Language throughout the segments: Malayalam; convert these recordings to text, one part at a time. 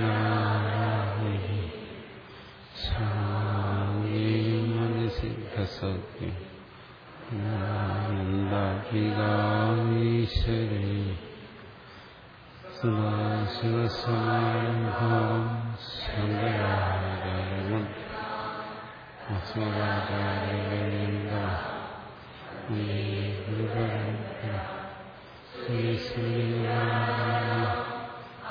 സങ്കീർത്തനാഹി ശാന്തിമനസിദ്ധസൗഖ്യം ആനന്ദാത്മികാമീശ്വരീ സദാശിവസമാരംഭാം ശങ്കരാചാര്യമത് അസ്മദാചാര്യവേന്ദ ഗുരുപരമ്പര ശ്രീ ഭഗവത്പാദം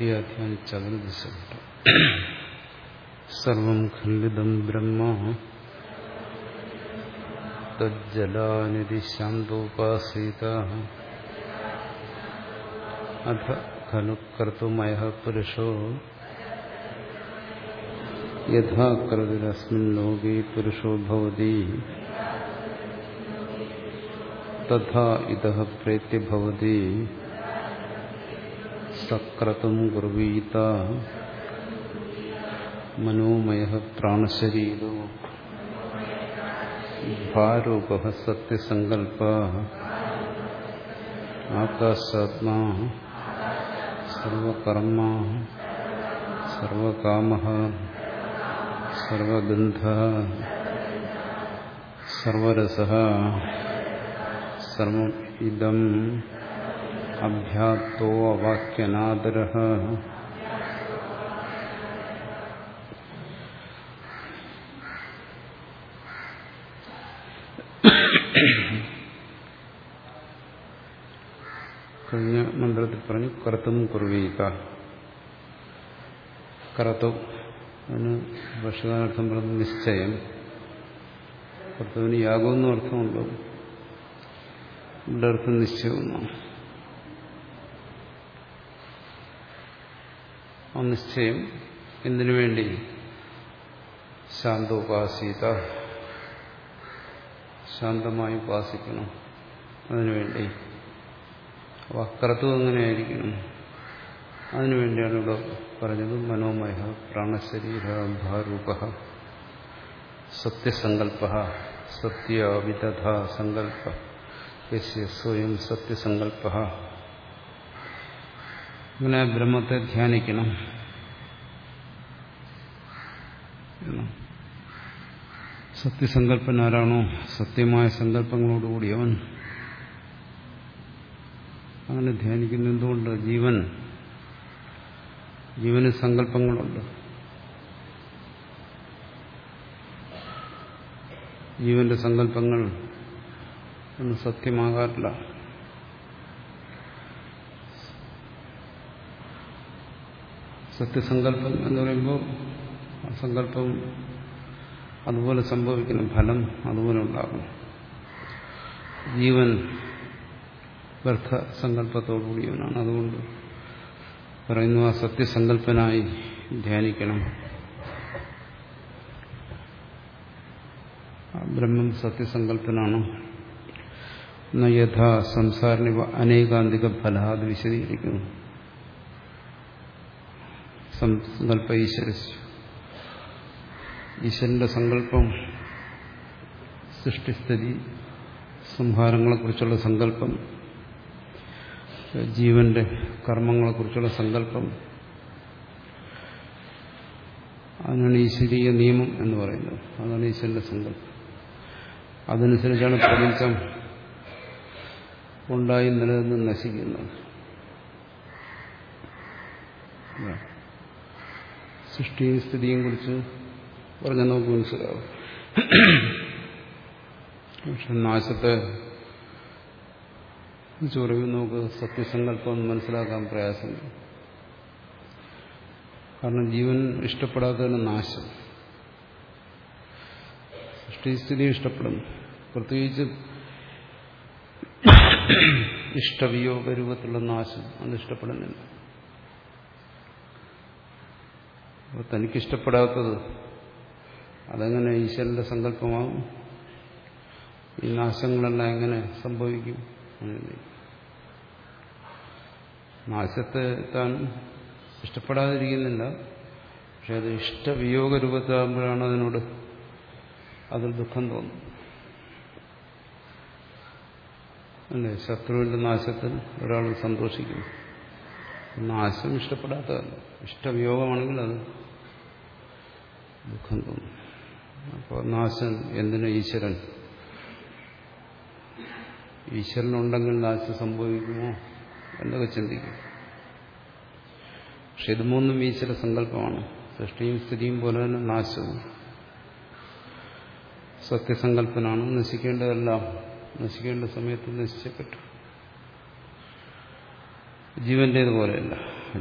തൃതീയാധ്യായം ചതുർദശ സർവം ഖണ്ഡിതം ബ്രഹ്മ തജ്ജലാനിധി ശാന്തോപാസീത അഥ ഖലു കർത്തുമയ പുരുഷോ യഥാ കൃതിരസ്മിൻ ലോകേ പുരുഷോ ഭവതി തഥാ ഇതഃ പ്രേത്യഭവതി സക്രതും കുർവീത മനോമയ പ്രാണശരീരോ ഭാരൂപ സത്യസങ്കൽപ്പ ആകാശാത്മാ സർവകർമ്മ സർവകാമ സർവഗന്ധ सर्वरसः സർവം ഇതം അഭ്യാത്തോ അവാക്യനാദര കഴിഞ്ഞ മന്ത്രത്തിൽ പറഞ്ഞു കറുത്തും കുർവീത കർത്തും അതിന് ഭക്ഷ്യകാലർത്ഥം പറഞ്ഞു നിശ്ചയം. കറുത്തവിന് യാഗമെന്നും അർത്ഥമുണ്ടോ. ഇവിടെ അർത്ഥം ആ നിശ്ചയം. എന്തിനു വേണ്ടി? ശാന്തോപാസീത ശാന്തമായി ഉപാസിക്കണം. അതിനുവേണ്ടി വക്രത്വം എങ്ങനെയായിരിക്കണം? അതിനുവേണ്ടിയാണ് ഇവിടെ പറഞ്ഞത്. മനോമയ പ്രാണശരീര ഭാരൂപ സത്യസങ്കല്പ സത്യവിദധ സങ്കല്പ യസ്യ സ്വയം സത്യസങ്കല്പ ഇങ്ങനെ ബ്രഹ്മത്തെ ധ്യാനിക്കണം. സത്യസങ്കല്പൻ ആരാണോ സത്യമായ സങ്കല്പങ്ങളോടുകൂടിയവൻ അങ്ങനെ ധ്യാനിക്കുന്ന. എന്തുകൊണ്ട്? ജീവൻ. ജീവന് സങ്കല്പങ്ങളുണ്ട്. ജീവന്റെ സങ്കല്പങ്ങൾ ഒന്നും സത്യമാകാറില്ല. സത്യസങ്കല്പം എന്ന് പറയുമ്പോൾ ആ സങ്കല്പം അതുപോലെ സംഭവിക്കണം ഫലം അതുപോലെ ഉണ്ടാകും. ജീവൻ വ്യർത്ഥ സങ്കല്പത്തോടുകൂടിയവനാണ് അതുകൊണ്ട് പറയുന്നു ആ സത്യസങ്കല്പനായി ധ്യാനിക്കണം. ബ്രഹ്മം സത്യസങ്കല്പനാണ്. യഥാ സംസാരനിവ അനേകാന്തിക ഫലാത് വിശദീകരിക്കുന്നു. സങ്കല്പ ഈശ്വര ഈശ്വരന്റെ സങ്കല്പം സൃഷ്ടിസ്ഥിതി സംഹാരങ്ങളെക്കുറിച്ചുള്ള സങ്കല്പം ജീവന്റെ കർമ്മങ്ങളെക്കുറിച്ചുള്ള സങ്കല്പം അതിനാണ് ഈശ്വരീയ നിയമം എന്ന് പറയുന്നത്. അതാണ് ഈശ്വരന്റെ സങ്കല്പം. അതനുസരിച്ചാണ് പ്രപഞ്ചം ഉണ്ടായി നിലനിന്ന് നശിക്കുന്നത്. സൃഷ്ടിയും സ്ഥിതിയും കുറിച്ച് പറഞ്ഞാൽ നമുക്ക് മനസ്സിലാവും പക്ഷെ നാശത്തെ ചൊറിവ് നമുക്ക് സത്യസങ്കല്പം മനസ്സിലാക്കാൻ പ്രയാസമില്ല കാരണം ജീവൻ ഇഷ്ടപ്പെടാത്തതിന് നാശം. സൃഷ്ടിസ്ഥിതി ഇഷ്ടപ്പെടുന്നു. പ്രത്യേകിച്ച് ഇഷ്ടവിയോഗ രൂപത്തിലുള്ള നാശം അത് ഇഷ്ടപ്പെടുന്നില്ല. അപ്പോൾ തനിക്കിഷ്ടപ്പെടാത്തത് അതെങ്ങനെ ഈശ്വരന്റെ സങ്കല്പമാകും ഈ നാശങ്ങളെല്ലാം എങ്ങനെ സംഭവിക്കും? നാശത്തെ താൻ ഇഷ്ടപ്പെടാതിരിക്കുന്നില്ല. പക്ഷെ അത് ഇഷ്ടവിയോഗ രൂപത്തിലാകുമ്പോഴാണ് അതിനോട് അതിൽ ദുഃഖം തോന്നുന്നത് അല്ലേ? ശത്രുവിന്റെ നാശത്തിൽ ഒരാൾ സന്തോഷിക്കുന്നു. നാശം ഇഷ്ടപ്പെടാത്തതല്ല. ഇഷ്ടവിയോഗമാണെങ്കിൽ അത് ദുഃഖം തോന്നും അപ്പോൾ നാശം എന്തിനു ഈശ്വരൻ? ഈശ്വരനുണ്ടെങ്കിൽ നാശം സംഭവിക്കുമോ എന്നൊക്കെ ചിന്തിക്കും. പക്ഷെ ഇത് മൂന്നും ഈശ്വര സങ്കല്പമാണ്. സൃഷ്ടിയും സ്ഥിതിയും പോലെ തന്നെ നാശവും. സത്യസങ്കല്പനാണ്. നശിക്കേണ്ടതെല്ലാം നശിക്കേണ്ട സമയത്ത് നശിച്ചേ പറ്റും ജീവന്റേതുപോലെയല്ല.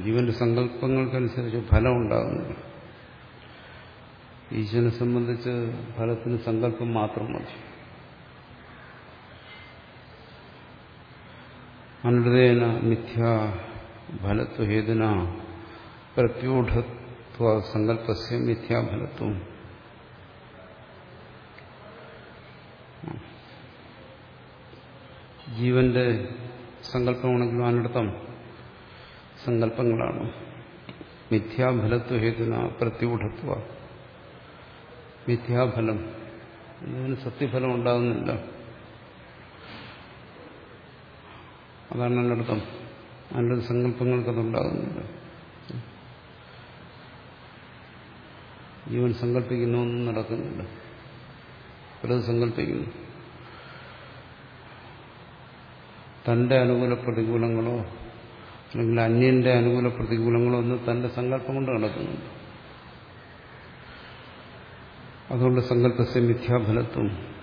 ജീവന്റെ സങ്കല്പങ്ങൾക്കനുസരിച്ച് ഫലം ഉണ്ടാകുന്നില്ല ഈശ്വരനെ സംബന്ധിച്ച് ഫലത്തിന് സങ്കല്പം മാത്രം മതി. അനുദേന മിഥ്യാ ഫലത്വഹേതുന പ്രത്യൂഢത്വ സങ്കല്പസ്യ മിഥ്യാഫലത്വം ജീവന്റെ സങ്കല്പമാണെങ്കിലും അനർത്ഥം സങ്കല്പങ്ങളാണ്. മിഥ്യാഫലത്വഹേതുന പ്രത്യൂഢത്വ മിഥ്യാഫലം. ഇതിന് സത്യഫലം ഉണ്ടാകുന്നില്ല. അതാണ് അതിനർത്ഥം. അതിന്റെ സങ്കല്പങ്ങൾക്കതുണ്ടാകുന്നില്ല ജീവൻ സങ്കല്പിക്കുന്നൊന്നും നടക്കുന്നില്ല. പലത് സങ്കല്പിക്കുന്നു. തന്റെ അനുകൂല പ്രതികൂലങ്ങളോ അല്ലെങ്കിൽ അന്യന്റെ അനുകൂല പ്രതികൂലങ്ങളോ ഒന്നും തന്റെ സങ്കല്പം കൊണ്ട് നടക്കുന്നുണ്ട്. അതുകൊണ്ട് സങ്കല്പസ്യ മിഥ്യാഫലത്വം.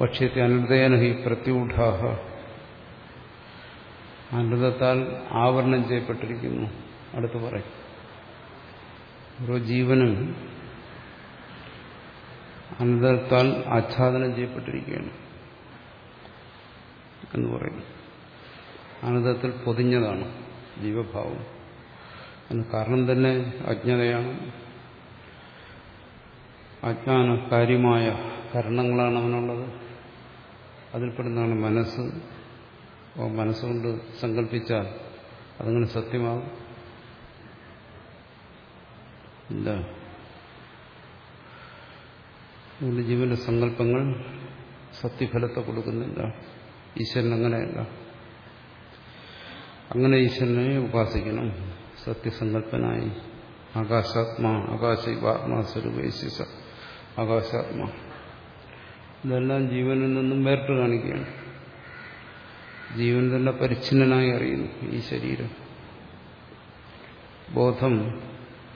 പക്ഷത്തെ അനൃതേന ഹി പ്രത്യൂഢാഹ. അനൃതത്താൽ ആവരണം ചെയ്യപ്പെട്ടിരിക്കുന്നു. അടുത്ത് പറയും. ഓരോ ജീവനും അനന്തരത്താൽ ആച്ഛാദനം ചെയ്യപ്പെട്ടിരിക്കുകയാണ് എന്ന് പറയുന്നു അനുദത്തിൽ പൊതിഞ്ഞതാണ് ജീവഭാവം. അതിന് കാരണം തന്നെ അജ്ഞതയാണ്. അജ്ഞാന കാര്യമായ കരണങ്ങളാണ് അവനുള്ളത്. അതിൽപ്പെടുന്നതാണ് മനസ്സ്. അപ്പോൾ മനസ്സുകൊണ്ട് സങ്കല്പിച്ചാൽ അതങ്ങനെ സത്യമാകും. ഇല്ല. അതുകൊണ്ട് ജീവന്റെ സങ്കല്പങ്ങൾ സത്യഫലത്തെ കൊടുക്കുന്നില്ല. ഈശ്വരൻ അങ്ങനെയല്ല അങ്ങനെ ഈശ്വരനെ ഉപാസിക്കണം. സത്യസങ്കല്പനായി ആകാശാത്മാ ആകാശ ആത്മാ സ്വരൂപേശിസ ആകാശാത്മാ. ഇതെല്ലാം ജീവനിൽ നിന്നും വേറിട്ട് കാണിക്കുകയാണ്. ജീവൻ തന്നെ പരിച്ഛിന്നനായി അറിയുന്നു ഈ ശരീരം. ബോധം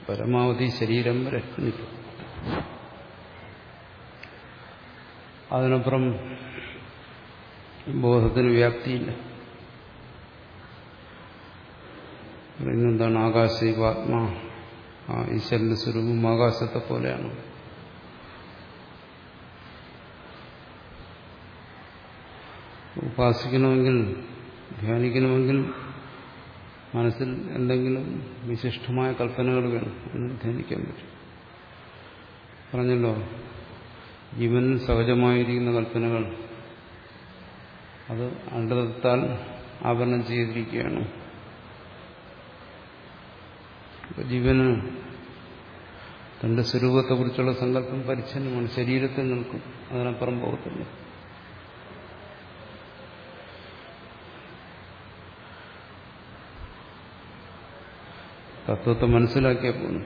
പരമാവധി ശരീരം രക്ഷിക്കും അതിനപ്പുറം ബോധത്തിന് വ്യാപ്തിയില്ല. എന്താണ് ആകാശീവാത്മാ? ആ ഈശ്വരന്റെ സ്വരൂപം ആകാശത്തെ പോലെയാണ് ഉപാസിക്കണമെങ്കിൽ ധ്യാനിക്കണമെങ്കിൽ മനസ്സിൽ എന്തെങ്കിലും വിശിഷ്ടമായ കൽപ്പനകൾ വേണം. എന്ന് ധ്യാനിക്കാൻ പറ്റും. പറഞ്ഞല്ലോ ജീവൻ സഹജമായിരിക്കുന്ന കൽപ്പനകൾ. അത് അണ്ടതത്താൽ ആവരണം ചെയ്തിരിക്കുകയാണ്. ജീവന് തന്റെ സ്വരൂപത്തെക്കുറിച്ചുള്ള സങ്കല്പം പരിച്ഛന്നമാണ്. ശരീരത്തിൽ നിൽക്കും. അതിനപ്പുറം പോകത്തില്ല. തത്വത്തെ മനസ്സിലാക്കിയാൽ പോകുന്നു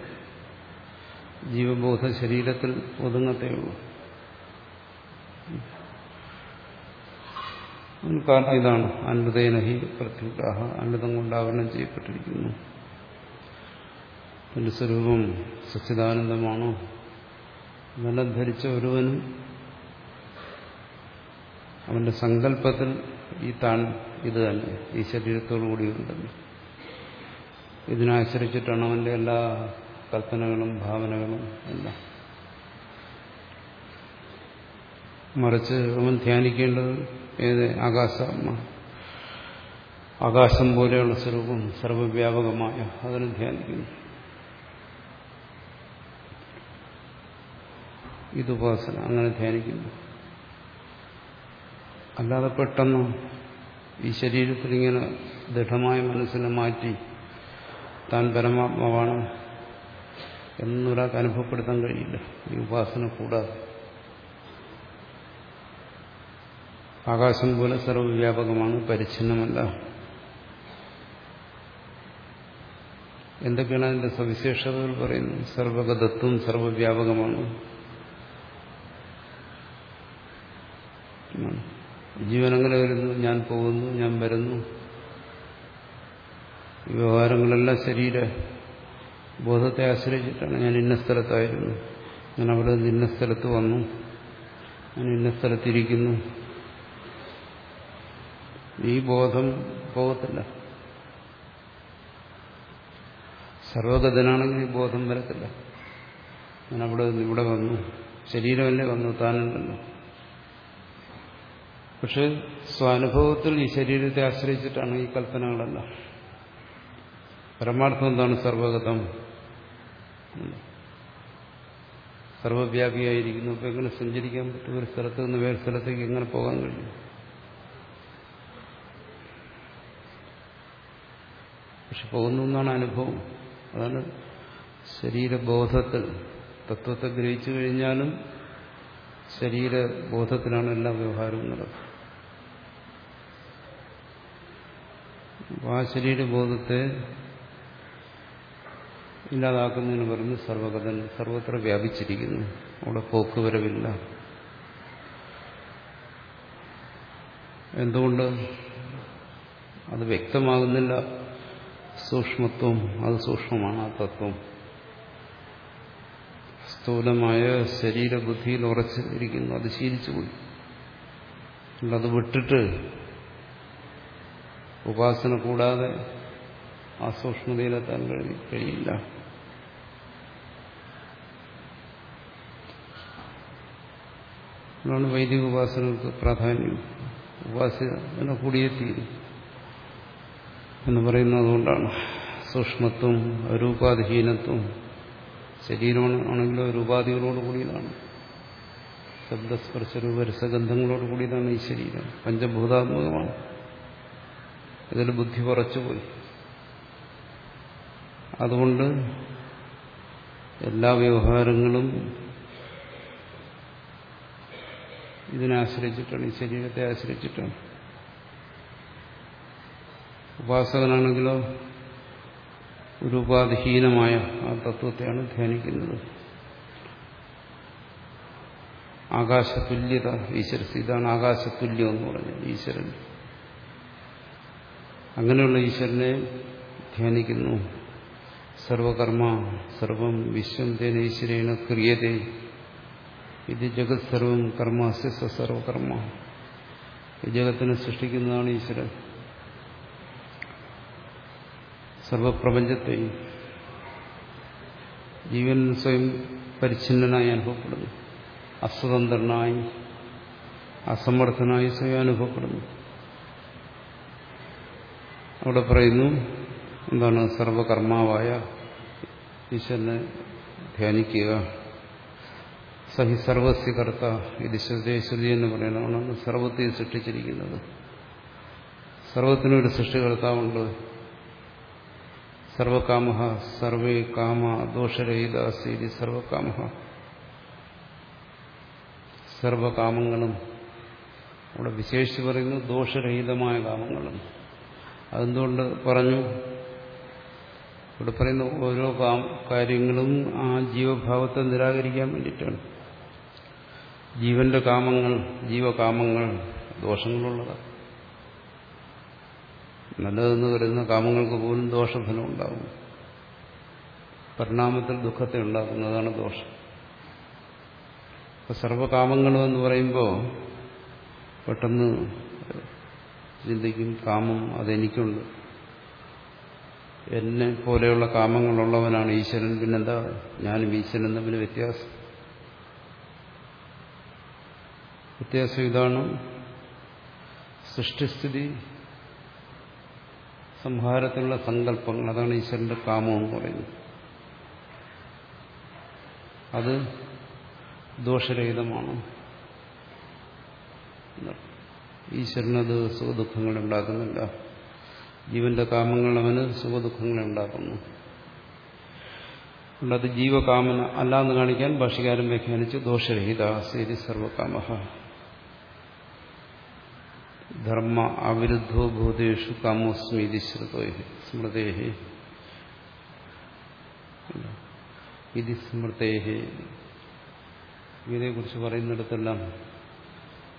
ജീവബോധ ശരീരത്തിൽ ഒതുങ്ങത്തേ ഉള്ളൂ. കാരണം ഇതാണ്. അൻപതേനഹി പ്രത്യുഗ്രാഹ അനുദം കൊണ്ട് ആവരണം ചെയ്യപ്പെട്ടിരിക്കുന്നു. തന്റെ സ്വരൂപം സച്ചിദാനന്ദമാണോ? നല്ല ധരിച്ച ഒരുവനും അവന്റെ സങ്കല്പത്തിൽ ഈ താൻ ഇത് തന്നെ ഈ ശരീരത്തോടു കൂടി ഇതിനാശ്രയിച്ചിട്ടാണ് അവന്റെ എല്ലാ കൽപ്പനകളും ഭാവനകളും എല്ലാം. മറിച്ച് അവൻ ധ്യാനിക്കേണ്ടത് ഏത് ആകാശ ആകാശം പോലെയുള്ള സ്വരൂപം സർവവ്യാപകമായ അതിനെ ധ്യാനിക്കുന്നു. ഇത് ഉപാസന അങ്ങനെ ധ്യാനിക്കുന്നു. അല്ലാതെ പെട്ടെന്ന് ഈ ശരീരത്തിൽ ഇങ്ങനെ ദൃഢമായ മനസ്സിനെ മാറ്റി താൻ പരമാത്മാവാണ് എന്നൊരാൾക്ക് അനുഭവപ്പെടുത്താൻ കഴിയില്ല. ഈ ഉപാസന കൂടാതെ. ആകാശം പോലെ സർവവ്യാപകമാണ് പരിച്ഛിന്നമല്ല. എന്തൊക്കെയാണ് അതിന്റെ സവിശേഷതകൾ പറയുന്നത്? സർവഗതത്വം സർവവ്യാപകമാണ്. ജീവനങ്ങളെ വരുന്നു ഞാൻ പോകുന്നു ഞാൻ വരുന്നു. ഈ വ്യവഹാരങ്ങളെല്ലാം ശരീര ബോധത്തെ ആശ്രയിച്ചിട്ടാണ് ഞാൻ ഇന്ന സ്ഥലത്തായിരുന്നു. ഞാൻ അവിടെ നിന്ന് ഇന്ന സ്ഥലത്ത് വന്നു. ഞാൻ ഇന്ന സ്ഥലത്തിരിക്കുന്നു. ഈ ബോധം പോകത്തില്ല സർവഗതനാണെങ്കിൽ ഈ ബോധം വരത്തില്ല. ഞാൻ അവിടെ നിന്ന് ഇവിടെ വന്നു. ശരീരമല്ലേ വന്നു താനുണ്ടല്ലോ പക്ഷെ സ്വാനുഭവത്തിൽ ഈ ശരീരത്തെ ആശ്രയിച്ചിട്ടാണ് ഈ കൽപ്പനകളെല്ലാം. പരമാർത്ഥം എന്താണ് സർവഗതം? സർവവ്യാപിയായിരിക്കുന്നു. അപ്പൊ എങ്ങനെ സഞ്ചരിക്കാൻ പറ്റും? ഒരു സ്ഥലത്ത് നിന്ന് വേറെ സ്ഥലത്തേക്ക് എങ്ങനെ പോകാൻ കഴിയും? പക്ഷെ പോകുന്നു എന്നാണ് അനുഭവം. അതാണ് ശരീരബോധത്തിൽ. തത്വത്തെ ഗ്രഹിച്ചു കഴിഞ്ഞാലും ശരീരബോധത്തിലാണ് എല്ലാ വ്യവഹാരവും നടക്കുന്നത്. അപ്പോൾ ആ ശരീരബോധത്തെ ഇല്ലാതാക്കുന്നതിന് പറഞ്ഞ് സർവകഥൻ സർവത്ര വ്യാപിച്ചിരിക്കുന്നു. അവിടെ പോക്കുവരവില്ല. എന്തുകൊണ്ട്? അത് വ്യക്തമാകുന്നില്ല. സൂക്ഷ്മത്വം അത് സൂക്ഷ്മമാണ് ആ തത്വം. സ്ഥൂലമായ ശരീരബുദ്ധിയിൽ ഉറച്ചിരിക്കുന്നു. അത് ശീലിച്ചുപോയി അത് വിട്ടിട്ട് ഉപാസന കൂടാതെ ആ സൂക്ഷ്മതയിലെത്താൻ കഴിയില്ല. അതാണ് വൈദിക ഉപാസനകൾക്ക് പ്രാധാന്യം ഉപാസന കൂടിയെത്തിയിരുന്നു എന്ന് പറയുന്നതുകൊണ്ടാണ് സൂക്ഷ്മത്വം രൂപാധിഹീനത്വം ശരീരമാണെങ്കിലും രൂപാധികളോട് കൂടിയതാണ്. ശബ്ദസ്പർശ രൂപരസഗന്ധങ്ങളോട് കൂടിയതാണ് ഈ ശരീരം. പഞ്ചഭൂതാത്മകമാണ്. ഇതിൽ ബുദ്ധി കുറച്ചുപോയി. അതുകൊണ്ട് എല്ലാ വ്യവഹാരങ്ങളും ഇതിനെ ആശ്രയിച്ചിട്ടാണ് ഈ ശരീരത്തെ ആശ്രയിച്ചിട്ടാണ്. ഉപാസകനാണെങ്കിലോ ഒരു ഉപാധിഹീനമായ ആ തത്വത്തെയാണ് ധ്യാനിക്കുന്നത്. ആകാശതുല്യത ഈശ്വരസ് ഇതാണ് ആകാശതുല്യം എന്ന് പറഞ്ഞത് ഈശ്വരൻ. അങ്ങനെയുള്ള ഈശ്വരനെ ധ്യാനിക്കുന്നു. സർവകർമ്മ സർവം വിശ്വം തേന ഈശ്വരേണ ക്രിയതേ. ഇത് ജഗത് സർവം കർമ്മസ്യ സർവകർമ്മ ഈ ജഗത്തിനെ സൃഷ്ടിക്കുന്നതാണ് ഈശ്വരൻ. സർവപ്രപഞ്ചത്തെയും ജീവൻ സ്വയം പരിച്ഛിന്നനായി അനുഭവപ്പെടുന്നു. അസ്വതന്ത്രനായി അസമർത്ഥനായി സ്വയം അനുഭവപ്പെടുന്നു. അവിടെ പറയുന്നു എന്താണ് സർവകർമാവായ ഈശ്വരനെ ധ്യാനിക്കുക. സഹി സർവസ്യ കർത്ത ഇത് ശ്രുതി എന്ന് പറയുന്നതാണ് സർവത്തെ സൃഷ്ടിച്ചിരിക്കുന്നത്. സർവത്തിനൊരു സൃഷ്ടികർത്താവുണ്ട്. സർവകാമ സർവേ കാമ ദോഷരഹിതാസീതി സർവകാമ സർവകാമങ്ങളും ഇവിടെ വിശേഷിച്ച് പറയുന്നു ദോഷരഹിതമായ കാമങ്ങളും. അതെന്തുകൊണ്ട് പറഞ്ഞു? ഇവിടെ പറയുന്ന ഓരോ കാര്യങ്ങളും ആ ജീവഭാവത്തെ നിരാകരിക്കാൻ വേണ്ടിയിട്ടാണ്. ജീവന്റെ കാമങ്ങൾ ജീവകാമങ്ങൾ ദോഷങ്ങളുള്ളതാണ്. നല്ലതെന്ന് കരുതുന്ന കാമങ്ങൾക്ക് പോലും ദോഷഫലം ഉണ്ടാകും പരിണാമത്തിൽ ദുഃഖത്തെ ഉണ്ടാക്കുന്നതാണ് ദോഷം. ഇപ്പൊ സർവകാമങ്ങളും എന്ന് പറയുമ്പോൾ പെട്ടെന്ന് ചിന്തിക്കും കാമം അതെനിക്കുണ്ട്. എന്നെ പോലെയുള്ള കാമങ്ങളുള്ളവനാണ് ഈശ്വരൻ. പിന്നെന്താ? ഞാനും ഈശ്വരൻ തമ്മിൽ വ്യത്യാസം. വ്യത്യാസം ഇതാണ്. സൃഷ്ടിസ്ഥിതി സംഹാരത്തിനുള്ള സങ്കല്പങ്ങൾ അതാണ് ഈശ്വരന്റെ കാമം എന്ന് പറയുന്നത്. അത് ദോഷരഹിതമാണ്. ഈശ്വരനത് സുഖദുഃഖങ്ങൾ ഉണ്ടാക്കുന്നില്ല. ജീവന്റെ കാമങ്ങൾ അവന് സുഖദുഃഖങ്ങളെ ഉണ്ടാക്കുന്നു. അതുകൊണ്ട് അത് ജീവകാമന അല്ലാന്ന് കാണിക്കാൻ ഭാഷകാരം വ്യാഖ്യാനിച്ചു ദോഷരഹിത സേരി സർവകാമ ധർമ്മ അവിരുദ്ധോ ഭൂതേഷു കാമോസ്മീതി ശ്രുതോ സ്മൃതേ ഇത് സ്മൃതേ ഇതിനെക്കുറിച്ച് പറയുന്നിടത്തെല്ലാം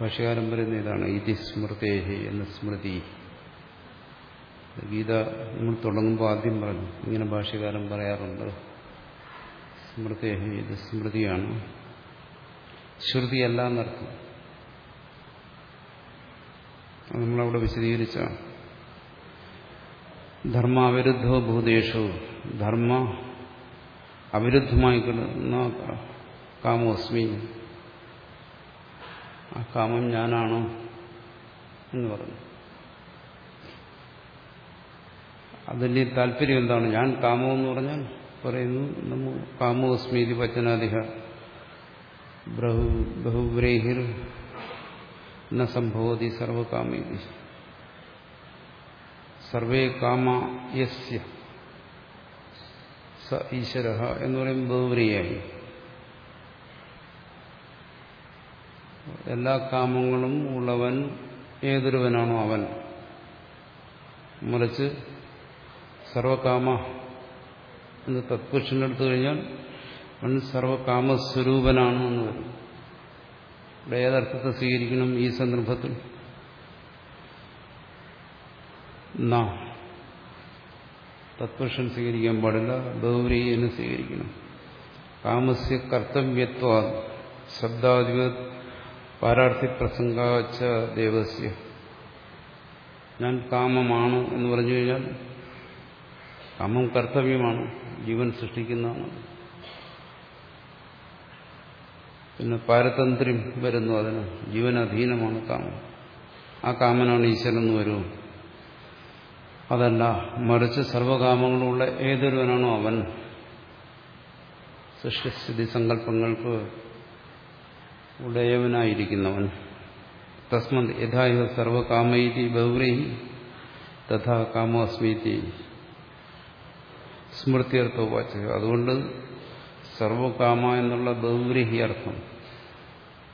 ഭാഷകാരം പറയുന്ന ഇതാണ് ഇതി സ്മൃതേഹി എന്ന സ്മൃതി. ഗീത നമ്മൾ തുടങ്ങുമ്പോൾ ആദ്യം പറഞ്ഞു. ഇങ്ങനെ ഭാഷകാരം പറയാറുണ്ട്. സ്മൃതേഹി ഇത് സ്മൃതിയാണ്. ശ്രുതിയല്ല എന്നർത്ഥം. നമ്മളവിടെ വിശദീകരിച്ച ധർമ്മ അവിരുദ്ധോ ഭൂതേഷു. ധർമ്മ അവിരുദ്ധമായി കിടന്ന കാമോസ്മി ആ കാമം ഞാനാണോ എന്ന് പറഞ്ഞു. അതിന്റെ താല്പര്യം എന്താണ്? ഞാൻ കാമോ എന്ന് പറഞ്ഞാൽ പറയുന്നു നമ്മ കാമോസ്മീതി വചനാധിക ബഹു ബഹുബ്രേഹിർ ന സംഭവതി സർവകാമീതി സർവേ കാമ യസ്യ സ ഈശ്വര എന്ന് പറയുമ്പോൾ ബഹുവരിയായി। എല്ലാ കാമങ്ങളും ഉള്ളവൻ ഏതൊരുവനാണോ അവൻ। മറിച്ച് സർവകാമ എന്ന് തത്പുരുഷനെടുത്തു കഴിഞ്ഞാൽ അവൻ സർവകാമസ്വരൂപനാണ് എന്ന് ഇവിടെ ഏതർത്ഥത്തെ സ്വീകരിക്കണം ഈ സന്ദർഭത്തിൽ. തത്പുരുഷൻ സ്വീകരിക്കാൻ പാടില്ല. ഗൗരീയന് സ്വീകരിക്കണം. കാമസ്യ കർത്തവ്യത്വ ശബ്ദാധിപ പാരാർത്ഥി പ്രസംഗാച്ച ദേവസ്യ. ഞാൻ കാമമാണ് എന്ന് പറഞ്ഞു കഴിഞ്ഞാൽ കാമം കർത്തവ്യമാണ്. ജീവൻ സൃഷ്ടിക്കുന്നതാണ്. പിന്നെ പാരതന്ത്ര്യം വരുന്നു. അതിന് ജീവനധീനമാണ് കാമം ആ കാമനാണ് ഈശ്വരൻ എന്ന് വരും. അതല്ല മറിച്ച് സർവകാമങ്ങളുള്ള ഏതൊരുവനാണോ അവൻ. സൃഷ്ടിസ്ഥിതി സങ്കല്പങ്ങൾക്ക് ഉടയവനായിരിക്കുന്നവൻ. തസ്മത് യഥായുധ സർവകാമൈതി ബഹുരഹി തഥാ കാമോസ്മീതി സ്മൃത്യർത്ഥ അതുകൊണ്ട് സർവകാമ എന്നുള്ള അർത്ഥം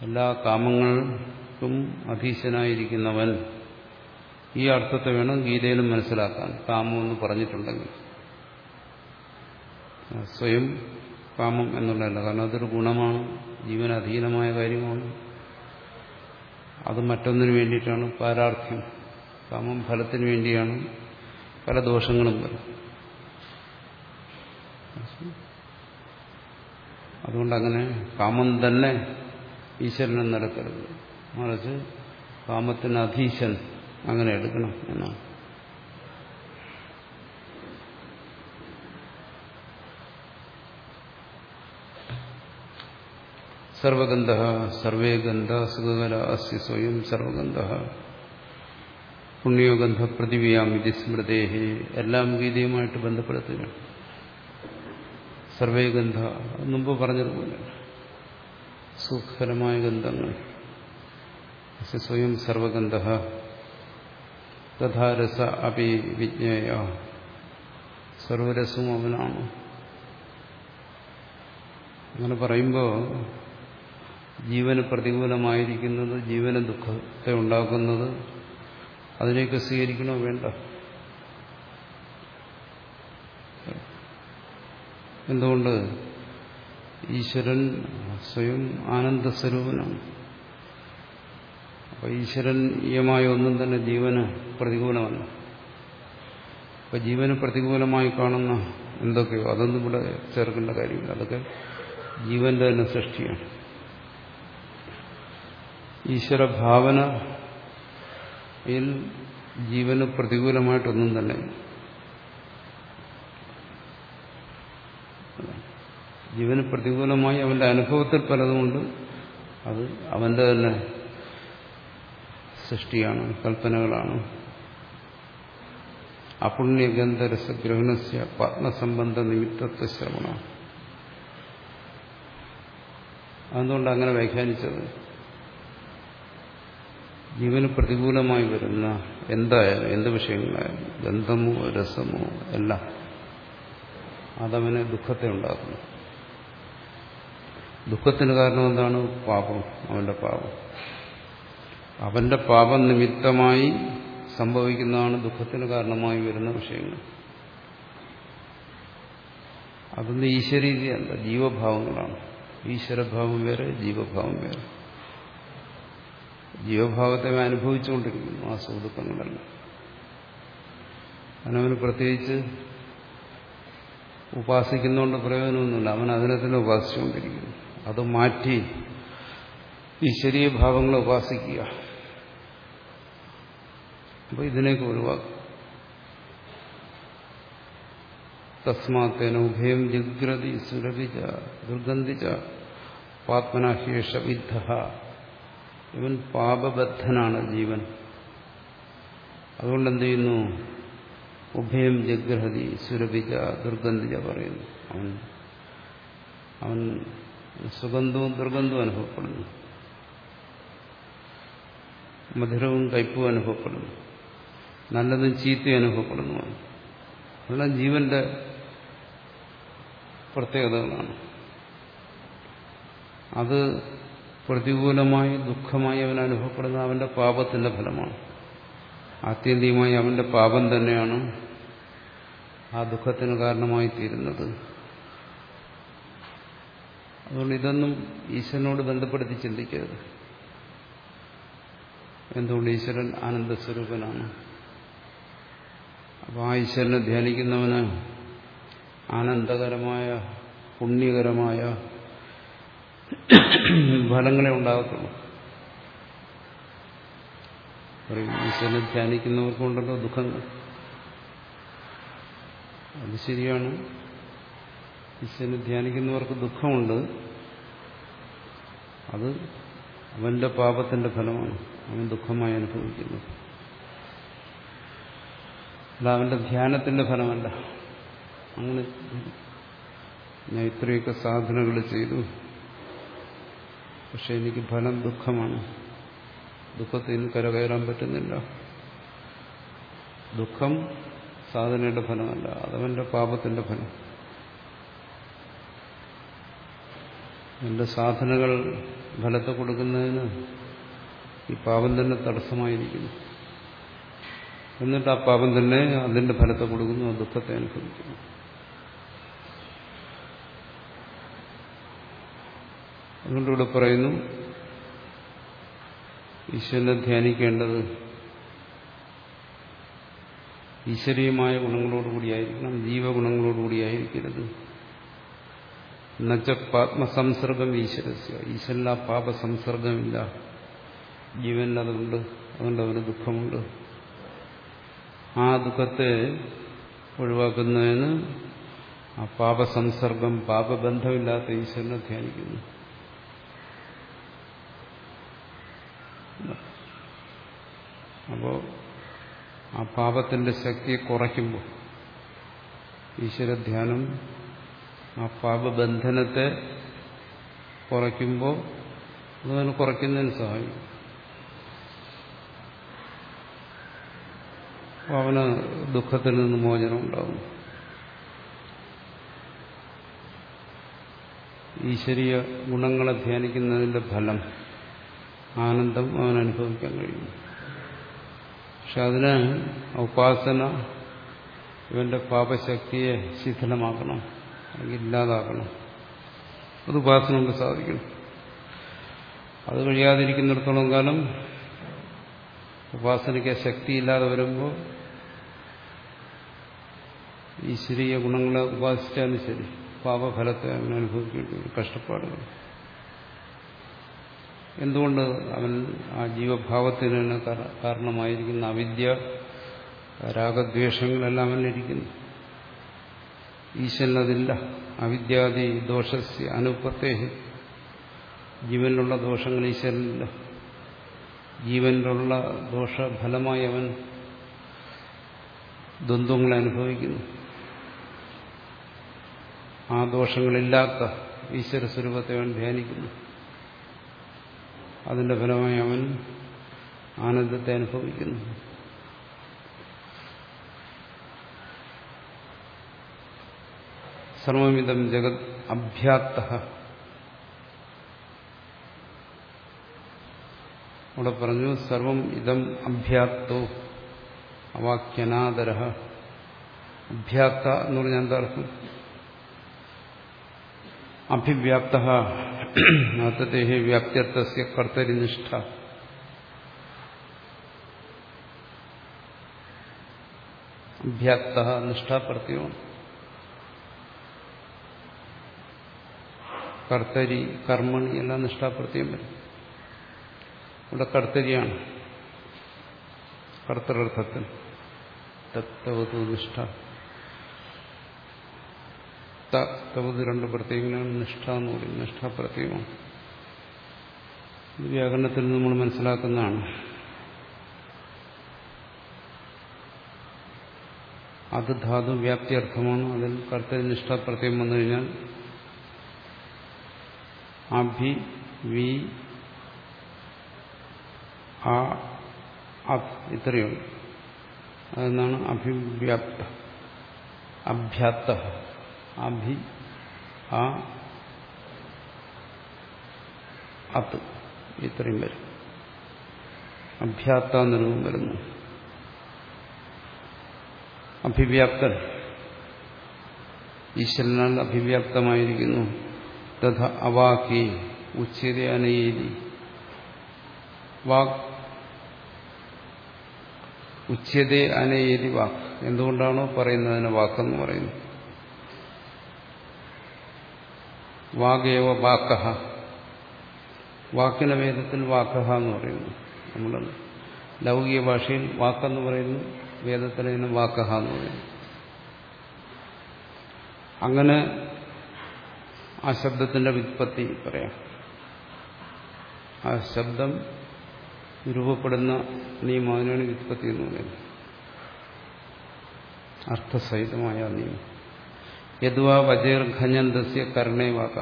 എല്ലാ കാമങ്ങൾക്കും അധീശനായിരിക്കുന്നവൻ ഈ അർത്ഥത്തെ വേണം ഗീതയിലും മനസ്സിലാക്കാൻ. കാമം എന്ന് പറഞ്ഞിട്ടുണ്ടെങ്കിൽ. സ്വയം കാമം എന്നുള്ളതല്ല. കാരണം അതൊരു ഗുണമാണ്. ജീവനധീനമായ കാര്യമാണ്. അത് മറ്റൊന്നിനു വേണ്ടിയിട്ടാണ് പാരാർത്ഥ്യം. കാമം ഫലത്തിന് വേണ്ടിയാണ് പല ദോഷങ്ങളും വരും അതുകൊണ്ടങ്ങനെ കാമം തന്നെ ഈശ്വരനെ നടക്കരുത്. മറിച്ച് കാമത്തിന് അധീശൻ അങ്ങനെ എടുക്കണം എന്നാണ്. സർവഗന്ധ സർവേ ഗന്ധ സുഖകല അസ്യ സ്വയം സർവഗന്ധ. പുണ്യോഗന്ധ പ്രതിവിയാം ഇത് സ്മൃതേഹി. എല്ലാം ഗീതയുമായിട്ട് ബന്ധപ്പെടുത്തുകയാണ് സർവേ ഗന്ധ മുമ്പ് പറഞ്ഞതുപോലെ. സുഖകരമായ ഗന്ധങ്ങൾ. സ്വയം സർവഗന്ധ തഥാരസ അപി വിജ്ഞേയ. സർവരസവും അവനാണ്. അങ്ങനെ പറയുമ്പോൾ ജീവന് പ്രതികൂലമായിരിക്കുന്നത് ജീവന് ദുഃഖത്തെ ഉണ്ടാക്കുന്നത് അതിനെയൊക്കെ സ്വീകരിക്കണോ വേണ്ട? എന്തുകൊണ്ട് ഈശ്വരൻ സ്വയം ആനന്ദസ്വരൂപനാണ്? അപ്പൊ ഈശ്വരനീയമായ ഒന്നും തന്നെ ജീവന് പ്രതികൂലമല്ല. അപ്പൊ ജീവന് പ്രതികൂലമായി കാണുന്ന എന്തൊക്കെയോ അതൊന്നും ഇവിടെ ചേർക്കേണ്ട കാര്യമില്ല. അതൊക്കെ ജീവന്റെ തന്നെ സൃഷ്ടിയാണ്. ഈശ്വര ഭാവനയിൽ ജീവന് പ്രതികൂലമായിട്ടൊന്നും തന്നെ ജീവന് പ്രതികൂലമായി അവന്റെ അനുഭവത്തിൽ പലതുമുണ്ട്. അത് അവന്റെ തന്നെ സൃഷ്ടിയാണ് കൽപ്പനകളാണ്. അപുണ്യഗന്ധരസഗ്രഹണസ്യ പത്മസംബന്ധ നിമിത്തത്വ ശ്രവണ. അതുകൊണ്ട് അങ്ങനെ വ്യാഖ്യാനിച്ചത്. ജീവന് പ്രതികൂലമായി വരുന്ന എന്തായാലും എന്ത് വിഷയങ്ങളായാലും ഗന്ധമോ രസമോ എല്ലാം അതവന് ദുഃഖത്തെ ഉണ്ടാക്കുന്നു. ദുഃഖത്തിന് കാരണം എന്താണ്? പാപം. അവന്റെ പാപം. അവന്റെ പാപം നിമിത്തമായി സംഭവിക്കുന്നതാണ് ദുഃഖത്തിന് കാരണമായി വരുന്ന വിഷയങ്ങൾ. അതൊന്നും ഈശ്വരീതിയല്ല ജീവഭാവങ്ങളാണ്. ഈശ്വരഭാവം വേറെ ജീവഭാവം വേറെ. ജീവഭാവത്തെ അനുഭവിച്ചുകൊണ്ടിരിക്കുന്നു ആ സുഹൃത്തുക്കളെല്ലാം അവനവന് പ്രത്യേകിച്ച് ഉപാസിക്കുന്നതുകൊണ്ട് പ്രയോജനമൊന്നുമില്ല. അവൻ അതിനെ തന്നെ ഉപാസിച്ചുകൊണ്ടിരിക്കുന്നു. അത് മാറ്റി ഈശ്വരീയ ഭാവങ്ങളെ ഉപാസിക്കുക. അപ്പോൾ ഇതിനെയൊക്കെ ഒഴിവാക്കും. തസ്മാത്തേന ഉഭയം ജഗ്രതി സുരഭിച ദുർഗന്ധിച്ച പാത്മനാഹേഷ വിദ്ധ. ഇവൻ പാപബദ്ധനാണ് ജീവൻ. അതുകൊണ്ട് എന്ത് ചെയ്യുന്നു? ഉഭയം ജഗ്രഹതി സുരഭിച ദുർഗന്ധിച്ച പറയുന്നു. അവൻ അവൻ സുഗന്ധവും ദുർഗന്ധവും അനുഭവപ്പെടുന്നു. മധുരവും കയ്പും അനുഭവപ്പെടുന്നു. നല്ലതും ചീത്തയും അനുഭവപ്പെടുന്നു. അതെല്ലാം ജീവന്റെ പ്രത്യേകതകളാണ്. അത് പ്രതികൂലമായി ദുഃഖമായി അവൻ അനുഭവപ്പെടുന്ന അവന്റെ പാപത്തിന്റെ ഫലമാണ്. ആത്യന്തികമായി അവന്റെ പാപം തന്നെയാണ് ആ ദുഃഖത്തിന് കാരണമായി തീരുന്നത്. അതുകൊണ്ട് ഇതൊന്നും ഈശ്വരനോട് ബന്ധപ്പെടുത്തി ചിന്തിക്കരുത്. എന്തുകൊണ്ട് ഈശ്വരൻ ആനന്ദസ്വരൂപനാണ് അപ്പോൾ ആ ഈശ്വരനെ ധ്യാനിക്കുന്നവന് ആനന്ദകരമായ പുണ്യകരമായ ഫലങ്ങളെ ഉണ്ടാകത്തുള്ളൂ. പറയും ഈശ്വരനെ ധ്യാനിക്കുന്നവർക്കുണ്ടല്ലോ ദുഃഖങ്ങൾ. അത് ശരിയാണ്. ഈശ്വരനെ ധ്യാനിക്കുന്നവർക്ക് ദുഃഖമുണ്ട്. അത് അവന്റെ പാപത്തിന്റെ ഫലമാണ്. അവൻ ദുഃഖമായി അനുഭവിക്കുന്നു. അല്ല അവന്റെ ധ്യാനത്തിന്റെ ഫലമല്ല. അങ്ങനെ ഞാൻ ഇത്രയൊക്കെ സാധനകൾ ചെയ്തു. പക്ഷെ എനിക്ക് ഫലം ദുഃഖമാണ്. ദുഃഖത്തിൽ നിന്ന് കരകയറാൻ പറ്റുന്നില്ല. ദുഃഖം സാധനയുടെ ഫലമല്ല. അതവന്റെ പാപത്തിന്റെ ഫലം. എന്റെ സാധനകൾ ഫലത്തെ കൊടുക്കുന്നതിന് ഈ പാപം തന്നെ തടസ്സമായിരിക്കുന്നു. എന്നിട്ട് ആ പാപം തന്നെ അതിന്റെ ഫലത്തെ കൊടുക്കുന്നു ആ ദുഃഖത്തെ അനുഭവിക്കുന്നു. അതുകൊണ്ട് ഇവിടെ പറയുന്നു ഈശ്വരനെ ധ്യാനിക്കേണ്ടത് ഈശ്വരീയമായ ഗുണങ്ങളോടുകൂടിയായിരിക്കണം ജീവഗുണങ്ങളോടുകൂടിയായിരിക്കരുത് എന്നുവെച്ച പാത്മസംസർഗം ഈശ്വരസ്യ. ഈശ്വരൻ ആ പാപസംസർഗമില്ല. ജീവനിൽ അതുകൊണ്ട് അതുകൊണ്ട് അവന് ദുഃഖമുണ്ട്. ആ ദുഃഖത്തെ ഒഴിവാക്കുന്നതിന് ആ പാപസംസർഗം പാപബന്ധമില്ലാത്ത ഈശ്വരനെ ധ്യാനിക്കുന്നു. അപ്പോൾ ആ പാപത്തിന്റെ ശക്തിയെ കുറയ്ക്കുമ്പോൾ ഈശ്വരധ്യാനം ആ പാപബന്ധനത്തെ കുറയ്ക്കുമ്പോൾ അതുപോലെ കുറയ്ക്കുന്നതിന് സഹായിക്കും. അവന് ദുഃഖത്തിൽ നിന്ന് മോചനം ഉണ്ടാകും ഈശ്വരീയ ഗുണങ്ങളെ ധ്യാനിക്കുന്നതിന്റെ ഫലം ആനന്ദം അവൻ അനുഭവിക്കാൻ കഴിയും. പക്ഷെ അതിന് ഉപാസന ഇവന്റെ പാപശക്തിയെ ശിഥിലമാക്കണം. ഇല്ലാതാക്കണം. അത് ഉപാസന കൊണ്ട് സാധിക്കണം. അത് കഴിയാതിരിക്കുന്നിടത്തോളം കാലം ഉപാസനയ്ക്ക് ശക്തിയില്ലാതെ വരുമ്പോൾ ഈശ്വരീയ ഗുണങ്ങളെ ഉപാസിച്ചാലും ശരി. പാപഫലത്തെ അവൻ അനുഭവിക്കേണ്ടി വരും. കഷ്ടപ്പാടുകൾ. എന്തുകൊണ്ട് അവൻ ആ ജീവഭാവത്തിന് കാരണമായിരിക്കുന്ന അവിദ്യ രാഗദ്വേഷങ്ങളെല്ലാം അവനിരിക്കുന്നു ഈശ്വരനതില്ല. അവിദ്യാദി ദോഷസ്യ അനുപത്തേ ജീവനിലുള്ള ദോഷങ്ങൾ ഈശ്വരനില്ല. ജീവനിലുള്ള ദോഷഫലമായി അവൻ ദ്വന്ദ്ങ്ങളെ അനുഭവിക്കുന്നു. ആ ദോഷങ്ങളില്ലാത്ത ഈശ്വര സ്വരൂപത്തെ അവൻ ധ്യാനിക്കുന്നു. അതിന്റെ ഫലമായി അവൻ ആനന്ദത്തെ അനുഭവിക്കുന്നു. സർവമിതം ജഗത് അഭ്യാത്ത അവിടെ പറഞ്ഞു സർവം ഇതം അഭ്യാത്തോ അവാക്യനാദര അഭ്യാത്ത എന്ന് പറഞ്ഞാൽ എന്താ അർത്ഥം? അഭിവ്യാപ്ത നാത്തത്തെ വ്യാപ്ത്യർത്ഥസ്യ കർത്തരിനിഷ്ഠ അഭ്യാപ്ത നിഷ്ഠാപ്രത്യമാണ്. കർത്തരി കർമ്മണി എല്ലാം നിഷ്ഠാപ്രത്യം വരും. ഇവിടെ കർത്തരിയാണ്. കർത്തരർത്ഥത്തിൽ തത്വതു നിഷ്ഠ. തവത് രണ്ട് പ്രത്യേകങ്ങളാണ് നിഷ്ഠ എന്ന് പറയും. നിഷ്ഠാപ്രത്യമാണ് വ്യാകരണത്തിൽ നമ്മൾ മനസ്സിലാക്കുന്നതാണ്. അത് ധാതു വ്യാപ്തി അർത്ഥമാണ്. അതിൽ കർത്തരി നിഷ്ഠാപ്രത്യം വന്നു കഴിഞ്ഞാൽ അഭി വി ആ അബ് ഇത്രയുണ്ട് അതെന്നാണ് അഭിവ്യാപ്ത. അഭ്യാപ്ത അഭി ആ അത് ഇത്രയും വരും. അഭ്യാത്ത നിറവും വരുന്നു. അഭിവ്യാപ്തൻ ഈശ്വരനാൽ അഭിവ്യാപ്തമായിരിക്കുന്നു. തഥ അവാക്കി ഉച്ചത അനയേരി വാക് ഉച്ചത അനയേരി വാക്ക് എന്തുകൊണ്ടാണോ പറയുന്നതിന് വാക്കെന്ന് പറയുന്നു? വാഗേവ വാക്കഹ। വാക്കിന വേദത്തിൽ വാക്കഹ എന്ന് പറയുന്നു. നമ്മൾ ലൗകിക ഭാഷയിൽ വാക്കെന്ന് പറയുന്നു വേദത്തിൽ വാക്കഹ എന്ന് പറയുന്നു. അങ്ങനെ ആ ശബ്ദത്തിന്റെ വ്യുത്പത്തി പറയാം. ആ ശബ്ദം രൂപപ്പെടുന്ന നിയമം അതിനാണ് വ്യുത്പത്തി എന്ന് പറയുന്നത്. അർത്ഥസഹിതമായ നിയമം. യദ്വാ വജീർഘഞ്ഞന്തസ്യ കർണേവാക.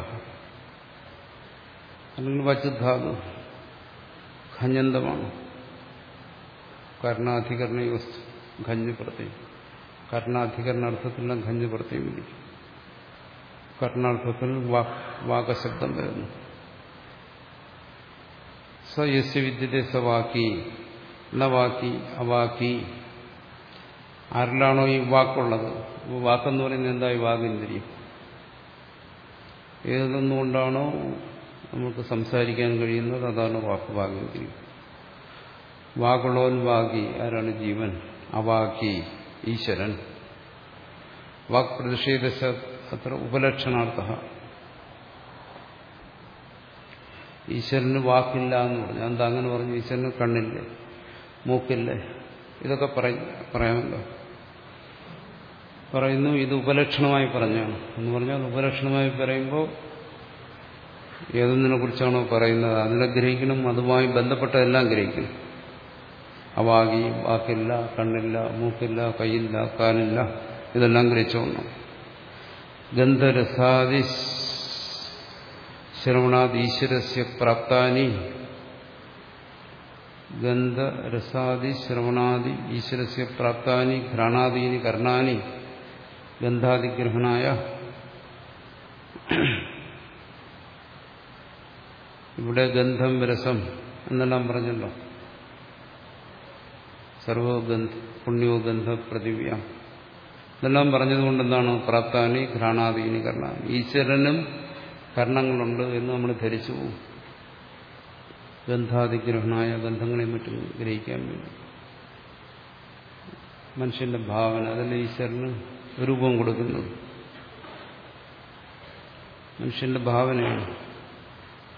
അല്ലെങ്കിൽ വജുദ്ധാതു ഖഞ്ഞന്തമാണ് കർണാധികരണ വസ്തു ഖഞ്ഞ് കർണാധികരണ അർത്ഥത്തിലുള്ള ഖഞ്ഞ് പ്രത്യം വിളിക്കും കർണാർത്ഥത്തിൽ വാകശബ്ദം വരുന്നു. സ യസ്യ വിദ്യത്തെ സ വാക്കി വാക്കി അവാക്കി ആരിലാണോ ഈ വാക്കുള്ളത്? വാക്കെന്ന് പറയുന്നത് എന്താ? ഈ വാഗിന്ദ്രിയം ഏതൊന്നുകൊണ്ടാണോ നമുക്ക് സംസാരിക്കാൻ കഴിയുന്നത് അതാണ് വാക്ക് വാഗിന്ദ്രിയം വാക്കുള്ളവൻ വാഗി ആരാണ്? ജീവൻ. അവാക്കി ഈശ്വരൻ. വാക് പ്രതിഷേധ അത്ര ഉപലക്ഷണാർത്ഥ ഈശ്വരന് വാക്കില്ല എന്ന് പറഞ്ഞു. എന്താ അങ്ങനെ പറഞ്ഞു? ഈശ്വരന് കണ്ണില്ലേ? മൂക്കില്ലേ? ഇതൊക്കെ പറയാമല്ലോ. പറയുന്നു ഇത് ഉപലക്ഷണമായി പറഞ്ഞാണ്. എന്ന് പറഞ്ഞാൽ ഉപലക്ഷണമായി പറയുമ്പോൾ ഏതൊന്നിനെ കുറിച്ചാണോ പറയുന്നത്? അതിനെ ഗ്രഹിക്കണം അതുമായി ബന്ധപ്പെട്ടതെല്ലാം ഗ്രഹിക്കണം അവാകി വാക്കില്ല കണ്ണില്ല മൂക്കില്ല കൈയില്ല കാലില്ല ഇതെല്ലാം ഗ്രഹിച്ചോണം ഗന്ധരസാദി ശ്രവണാദീശ്വരസ്യ പ്രാപ്താനി. ഗന്ധരസാദി ശ്രവണാദി ഈശ്വരസ്യ പ്രാപ്താനി ഘ്രാണാദീനി കർണാനി ഗന്ധാദിഗ്രഹണായ ഇവിടെ ഗന്ധം രസം എന്നെല്ലാം പറഞ്ഞല്ലോ. സർവഗന്ധ പുണ്യോ ഗന്ധ പ്രതിവ്യ. ഇതെല്ലാം പറഞ്ഞതുകൊണ്ട് എന്താണ് പ്രാപ്താനി ഘ്രാണാദീനി കർണാദി. ഈശ്വരനും കർണങ്ങളുണ്ട് എന്ന് നമ്മൾ ധരിച്ചു പോകും. ഗന്ധാതിഗ്രഹണായ ബന്ധങ്ങളെയും മറ്റും ഗ്രഹിക്കാൻ വേണ്ടി. മനുഷ്യന്റെ ഭാവന അതല്ല ഈശ്വരന് രൂപം കൊടുക്കുന്നത്. മനുഷ്യന്റെ ഭാവനയാണ്.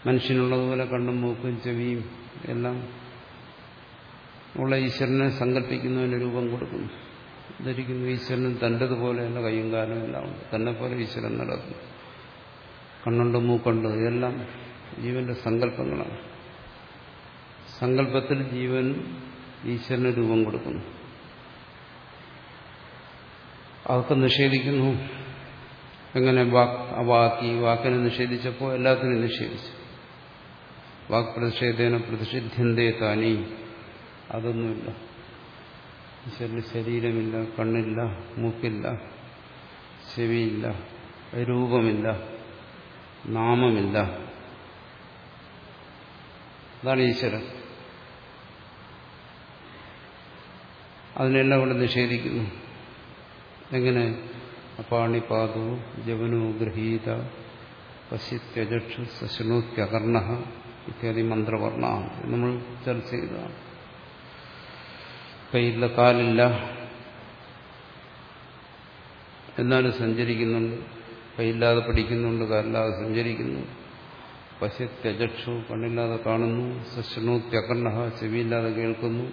മനുഷ്യനുള്ളതുപോലെ കണ്ണും മൂക്കും ചെവിയും എല്ലാം ഉള്ള ഈശ്വരനെ സങ്കല്പിക്കുന്നതിന് രൂപം കൊടുക്കുന്നു. ധരിക്കുന്നു. ഈശ്വരനും തന്റെതുപോലെയല്ല കയ്യും കാലും എല്ലാം. ഉണ്ട് തന്നെ പോലെ ഈശ്വരൻ നടക്കുന്നു. കണ്ണുണ്ട് മൂക്കുണ്ട് ഇതെല്ലാം ജീവന്റെ സങ്കല്പങ്ങളാണ്. സങ്കല്പത്തിൽ ജീവൻ ഈശ്വരന് രൂപം കൊടുക്കുന്നു. അതൊക്കെ നിഷേധിക്കുന്നു. എങ്ങനെ വാക്ക് വാക്കി വാക്കിനെ നിഷേധിച്ചപ്പോൾ എല്ലാത്തിനും നിഷേധിച്ചു. വാക് പ്രതിഷേധേന പ്രതിഷിദ്ധ്യന്തേ താനി. അതൊന്നുമില്ല. ഈശ്വരന് ശരീരമില്ല കണ്ണില്ല മൂക്കില്ല ചെവിയില്ല രൂപമില്ല നാമമില്ല. അതാണ് ഈശ്വരൻ. അതിനെല്ലാം ഇവിടെ നിഷേധിക്കുന്നു. എങ്ങനെ? അപാണിപാതു ജവനോ ഗൃഹീത പശ്യത്യജക്ഷു സശുനോത്യകർണ ഇത്യാദി മന്ത്രവർണ. നമ്മൾ ചർച്ച ചെയ്തതാണ്. കയ്യില്ല കാലില്ല എന്നാലും സഞ്ചരിക്കുന്നുണ്ട്. കൈയില്ലാതെ പഠിക്കുന്നുണ്ട് കാലില്ലാതെ സഞ്ചരിക്കുന്നു. പശ്യത്യജക്ഷു കണ്ണില്ലാതെ കാണുന്നു സശുനോത്യകർണ ചെവിയില്ലാതെ കേൾക്കുന്നു.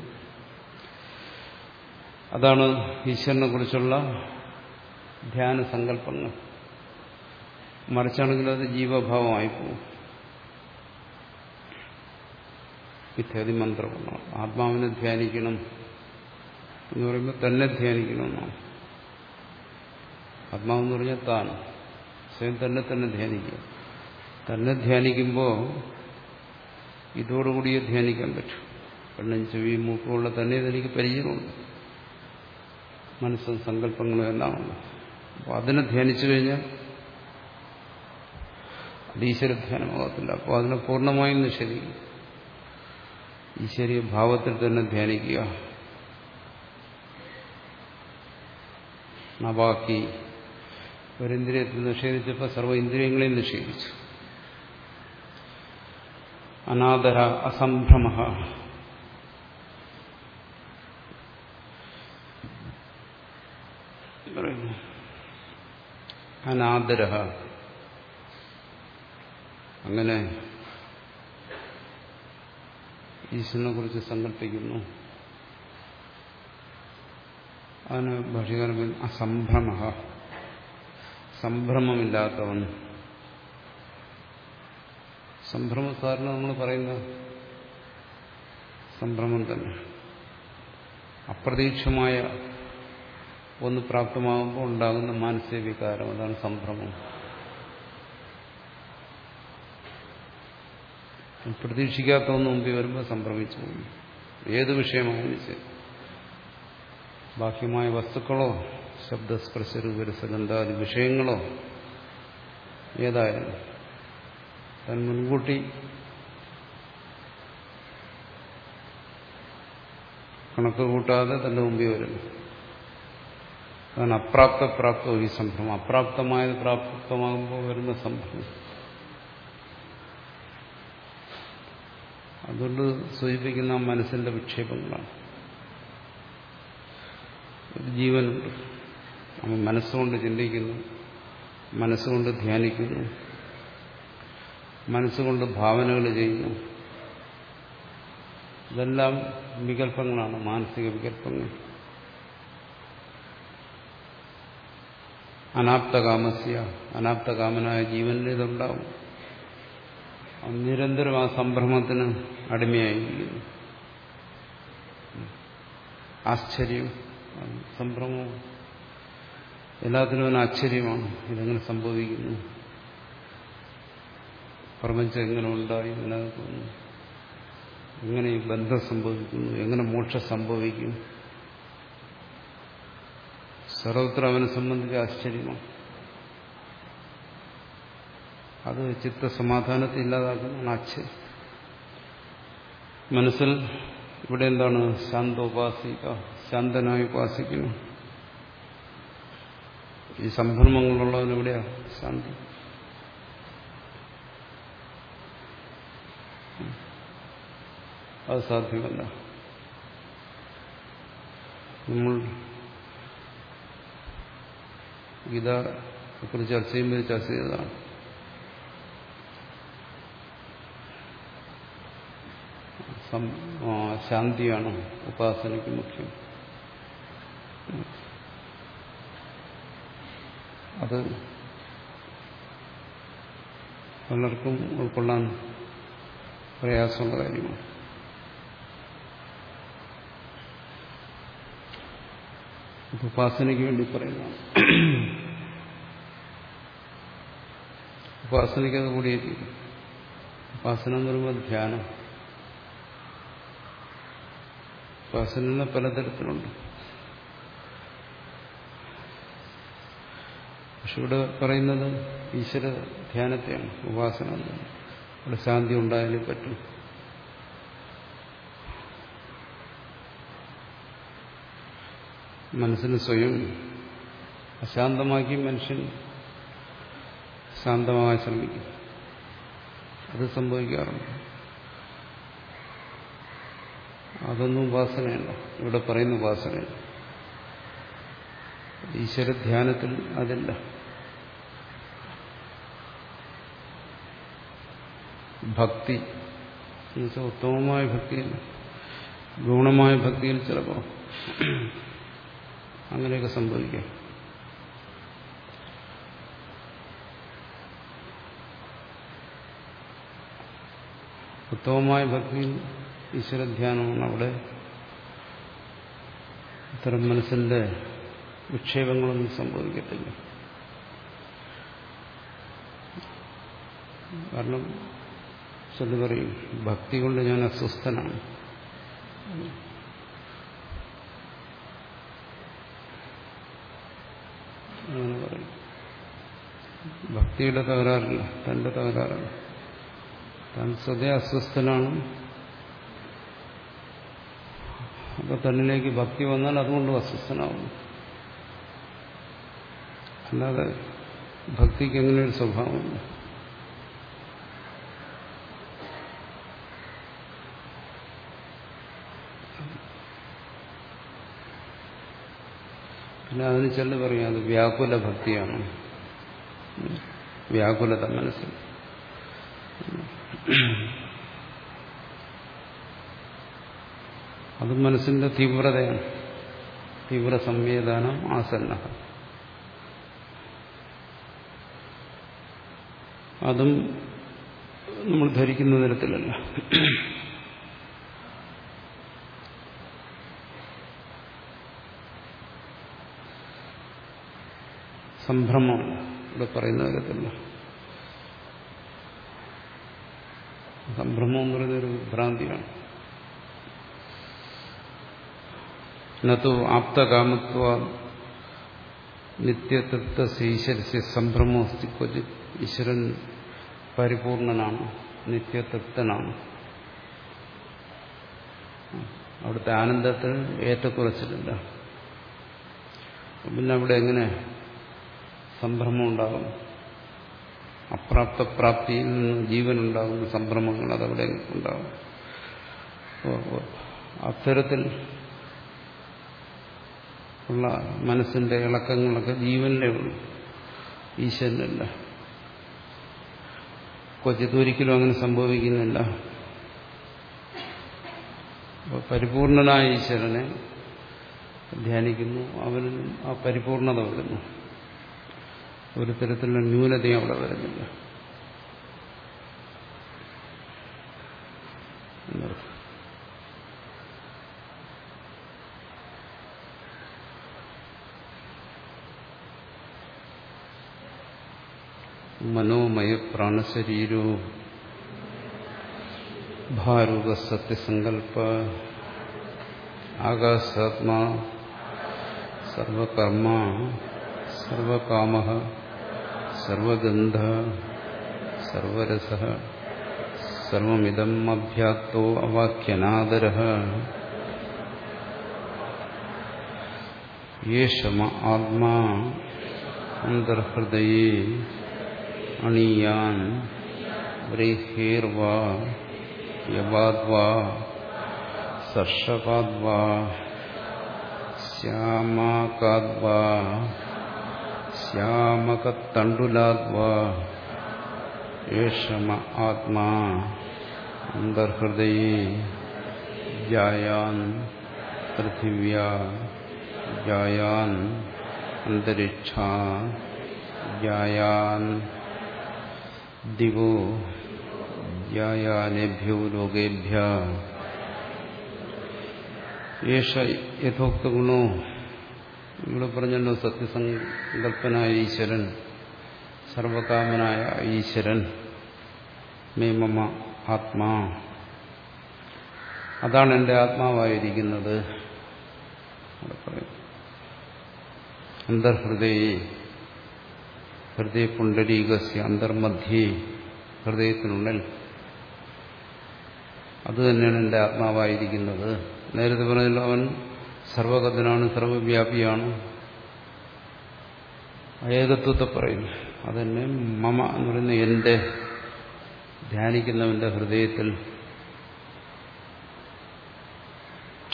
അതാണ് ഈശ്വരനെ കുറിച്ചുള്ള ധ്യാന സങ്കല്പങ്ങൾ. മറിച്ചാണെങ്കിൽ അത് ജീവഭാവമായി പോകും. ഇത്യാദി മന്ത്രമാണ്. ആത്മാവിനെ ധ്യാനിക്കണം. എന്ന് പറയുമ്പോൾ തന്നെ ധ്യാനിക്കണമെന്നാണ്. ആത്മാവെന്ന് പറഞ്ഞാൽ താൻ സ്വയം തന്നെ തന്നെ ധ്യാനിക്കുക. തന്നെ ധ്യാനിക്കുമ്പോൾ ഇതോടുകൂടിയേ ധ്യാനിക്കാൻ പറ്റും. കണ്ണും ചെവിയും മൂക്കുമുള്ള തന്നെ ഇതെനിക്ക് പരിചയമുണ്ട്. മനസ്സും സങ്കല്പങ്ങളും എല്ലാം ഉണ്ട്. അപ്പോൾ അതിനെ ധ്യാനിച്ചു കഴിഞ്ഞാൽ അത് ഈശ്വരധ്യാനമാകത്തില്ല അപ്പോൾ അതിനെ പൂർണമായും നിഷേധിക്കും ഈശ്വരീയ ഭാവത്തിൽ തന്നെ ധ്യാനിക്കുക. നവാക്കി ഒരിന്ദ്രിയത്തിൽ നിഷേധിച്ചപ്പോൾ സർവ ഇന്ദ്രിയങ്ങളെയും നിഷേധിച്ചു. അനാദര അസംഭ്രമ. അനാദര. അങ്ങനെ ഈശ്വരനെ കുറിച്ച് സങ്കല്പിക്കുന്നു. അതിന് ഭാഷകാരൻ അസംഭ്രമ സംഭ്രമമില്ലാത്തവൻ. സംഭ്രമക്കാരന് നമ്മൾ പറയുന്ന സംഭ്രമം തന്നെ. അപ്രതീക്ഷമായ ഒന്ന് പ്രാപ്തമാകുമ്പോൾ ഉണ്ടാകുന്ന മാനസിക വികാരം അതാണ് സംഭ്രമം. പ്രതീക്ഷിക്കാത്ത ഒന്ന് മുമ്പിൽ വരുമ്പോൾ സംഭ്രമിച്ചു ഏത് വിഷയമായാലും ശരി. ബാഹ്യമായ വസ്തുക്കളോ ശബ്ദസ്പർശ രൂപരസഗന്ധാദി വിഷയങ്ങളോ ഏതായാലും താൻ മുൻകൂട്ടി കണക്ക് കൂട്ടാതെ തന്റെ മുമ്പിൽ വരുന്നു അതാണ് അപ്രാപ്ത പ്രാപ്തവും ഈ സംഭ്രമം അപ്രാപ്തമായത് പ്രാപ്തമാകുമ്പോൾ വരുന്ന സംഭ്രമം അതുകൊണ്ട് സൂചിപ്പിക്കുന്ന മനസ്സിന്റെ വിക്ഷേപങ്ങളാണ്. ഒരു ജീവനുണ്ട് നമ്മൾ മനസ്സുകൊണ്ട് ചിന്തിക്കുന്നു മനസ്സുകൊണ്ട് ധ്യാനിക്കുന്നു മനസ്സുകൊണ്ട് ഭാവനകൾ ചെയ്യുന്നു. ഇതെല്ലാം വികല്പങ്ങളാണ് മാനസിക വികല്പങ്ങൾ അനാപ്തകാമസ്യ അനാപ്തകാമനായ ജീവനിൽ ഇതുണ്ടാവും. നിരന്തരം ആ സംഭ്രമത്തിന് അടിമയായിരിക്കുന്നു. ആശ്ചര്യം. സംഭ്രമവും. എല്ലാത്തിനും അവന് ആശ്ചര്യമാണ് ഇതെങ്ങനെ സംഭവിക്കുന്നു. പ്രപഞ്ചം എങ്ങനെ ഉണ്ടായി നിലനിൽക്കുന്നു എങ്ങനെ ഈ ബന്ധം സംഭവിക്കുന്നു എങ്ങനെ മോക്ഷം സംഭവിക്കും. സർവത്ര അവനെ സംബന്ധിച്ച് ആശ്ചര്യമാണ്. അത് ചിത്തസമാധാനത്തെ ഇല്ലാതാക്കുന്നതാണ് ആശ്ചര്യം. മനസ്സിൽ ഇവിടെ എന്താണ് ശാന്തോപാസിക ശാന്തനായി ഉപാസിക്കുന്നു. ഈ സംഭ്രമങ്ങളുള്ളവനെവിടെയാ ശാന്തി. അത് സാധ്യമല്ല. നമ്മൾ ഗീതയെക്കുറിച്ച് ചർച്ച ചെയ്യുമ്പോൾ ചർച്ച ചെയ്തതാണ്. ശാന്തിയാണ് ഉപാസനയ്ക്ക് മുഖ്യം. അത് പലർക്കും ഉൾക്കൊള്ളാൻ പ്രയാസമുള്ള കാര്യമാണ്. ഉപാസനയ്ക്ക് വേണ്ടി പറയുന്നതാണ്. ഉപാസനയ്ക്ക് അത് കൂടിയിരിക്കും ഉപാസന എന്ന് പറയുമ്പോൾ ധ്യാനം. ഉപാസന പലതരത്തിലുണ്ട്. പക്ഷെ ഇവിടെ പറയുന്നത് ഈശ്വര ധ്യാനത്തെയാണ് ഉപാസന ഇവിടെ ശാന്തി ഉണ്ടായാലേ പറ്റും. മനസ്സിന് സ്വയം അശാന്തമാക്കി മനുഷ്യൻ ശാന്തമാകാൻ ശ്രമിക്കും. അത് സംഭവിക്കാറുണ്ട്. അതൊന്നും ഉപാസനയല്ല. ഇവിടെ പറയുന്ന ഉപാസനയല്ല. ഈശ്വരധ്യാനത്തിൽ അതില്ല. ഭക്തി. എന്നുവെച്ചാൽ ഉത്തമമായ ഭക്തിയിൽ ഗുണമായ ഭക്തിയിൽ ചിലപ്പോൾ അങ്ങനെയൊക്കെ സംഭവിക്കാം. ഉത്തമമായ ഭക്തിയിൽ ഈശ്വരധ്യാനമാണ് അവിടെ. ഇത്തരം മനസ്സിന്റെ വിക്ഷേപങ്ങളൊന്നും സംഭവിക്കത്തില്ല. കാരണം ചൊല്ലി പറയും. ഭക്തി കൊണ്ട് ഞാൻ അസ്വസ്ഥനാണ്. പറയും. ഭക്തിയുടെ തകരാറില്ല തന്റെ തകരാറാണ്. താൻ സ്വതേ അസ്വസ്ഥനാണ്. അപ്പൊ തന്നിലേക്ക് ഭക്തി വന്നാൽ അതുകൊണ്ട് അസ്വസ്ഥനാവുന്നു അല്ലാതെ ഭക്തിക്ക് എങ്ങനെയൊരു ഒരു സ്വഭാവമില്ല പിന്നെ അതിന് ചെല്ല് പറയും അത് വ്യാകുല ഭക്തിയാണ്. വ്യാകുലത മനസ്സിൽ. അത് മനസ്സിന്റെ തീവ്രതയാണ്. തീവ്ര സംവേദനം ആസന്ന. അതും നമ്മൾ ധരിക്കുന്ന തരത്തിലല്ല. സംഭ്രമമല്ല ഇവിടെ പറയുന്ന തരത്തില്ല സംഭ്രമം എന്ന് പറയുന്ന ഒരു ഭ്രാന്തിയാണ്. നു ആപ്തകാമത്വ നിത്യതൃപ്ത ഈശ്വരസ്യ സംഭ്രമോ അസ്തി ക്വചിത്. ഈശ്വരൻ പരിപൂർണനാണ് നിത്യതൃപ്തനാണ് അവിടുത്തെ ആനന്ദത്തിൽ ഏറ്റക്കുറച്ചിലില്ല. പിന്നെ അവിടെ എങ്ങനെ സംഭ്രമം ഉണ്ടാകും അപ്രാപ്തപ്രാപ്തിയിൽ നിന്ന് ജീവനുണ്ടാകുന്ന സംഭ്രമങ്ങൾ അതവിടെ ഉണ്ടാകും. അത്തരത്തിൽ ഉള്ള മനസ്സിന്റെ ഇളക്കങ്ങളൊക്കെ ജീവനിലേ ഉള്ളൂ. ഈശ്വരനല്ല. കൊച്ചിത്തൊരിക്കലും അങ്ങനെ സംഭവിക്കുന്നില്ല. പരിപൂർണനായ ഈശ്വരനെ ധ്യാനിക്കുന്നു. അവനും ആ പരിപൂർണത വരുന്നു. ഒരു തരത്തിലുള്ള ന്യൂനതയും അവിടെ വരുന്നില്ല. മനോമയ പ്രാണശരീരോ ഭാരൂക സത്യസങ്കല്പ ആകാശാത്മാ സർവകർമ്മ സർവകാമ സർവഗന്ധ സർവരസ സർവമിതം അഭ്യാക്തോ അവാക്യനാദര യേശമ ആത്മാ അന്തർഹൃദയേ അണിയാൻ ബ്രീഹേർവാ യവാദ്വാ സർഷപാദ്വാ ശ്യാമാകാദ്വാ ശ്യാമകത്തണ്ടുലാദ്വാ ഏഷമ ആത്മാ അന്തർഹൃദയേ ജായാൻ പൃഥിവ്യാ ജായാൻ അന്തരിക്ഷാ ജായാൻ ദിവോ ജായാനേഭ്യോ ലോകേഭ്യ യേശ യഥോക്ത ഇവിടെ പറഞ്ഞല്ലോ സത്യസങ്കല്പനായ ഈശ്വരൻ സർവകാമനായ ഈശ്വരൻ മേ മമ ആത്മാ. അതാണ് എന്റെ ആത്മാവായിരിക്കുന്നത്. അന്തർഹൃദയെ ഹൃദയ പുണ്ടരീകസ്യ അന്തർമധ്യേ ഹൃദയത്തിനുള്ളിൽ. അത് തന്നെയാണ് എന്റെ ആത്മാവായിരിക്കുന്നത്. നേരത്തെ പറഞ്ഞല്ലോ അവൻ സർവഗതനാണ് സർവവ്യാപിയാണ്. ഏകത്വത്തെ പറയുന്നു. അതന്നെ മമ എന്ന് പറയുന്ന എന്റെ ധ്യാനിക്കുന്നവന്റെ ഹൃദയത്തിൽ.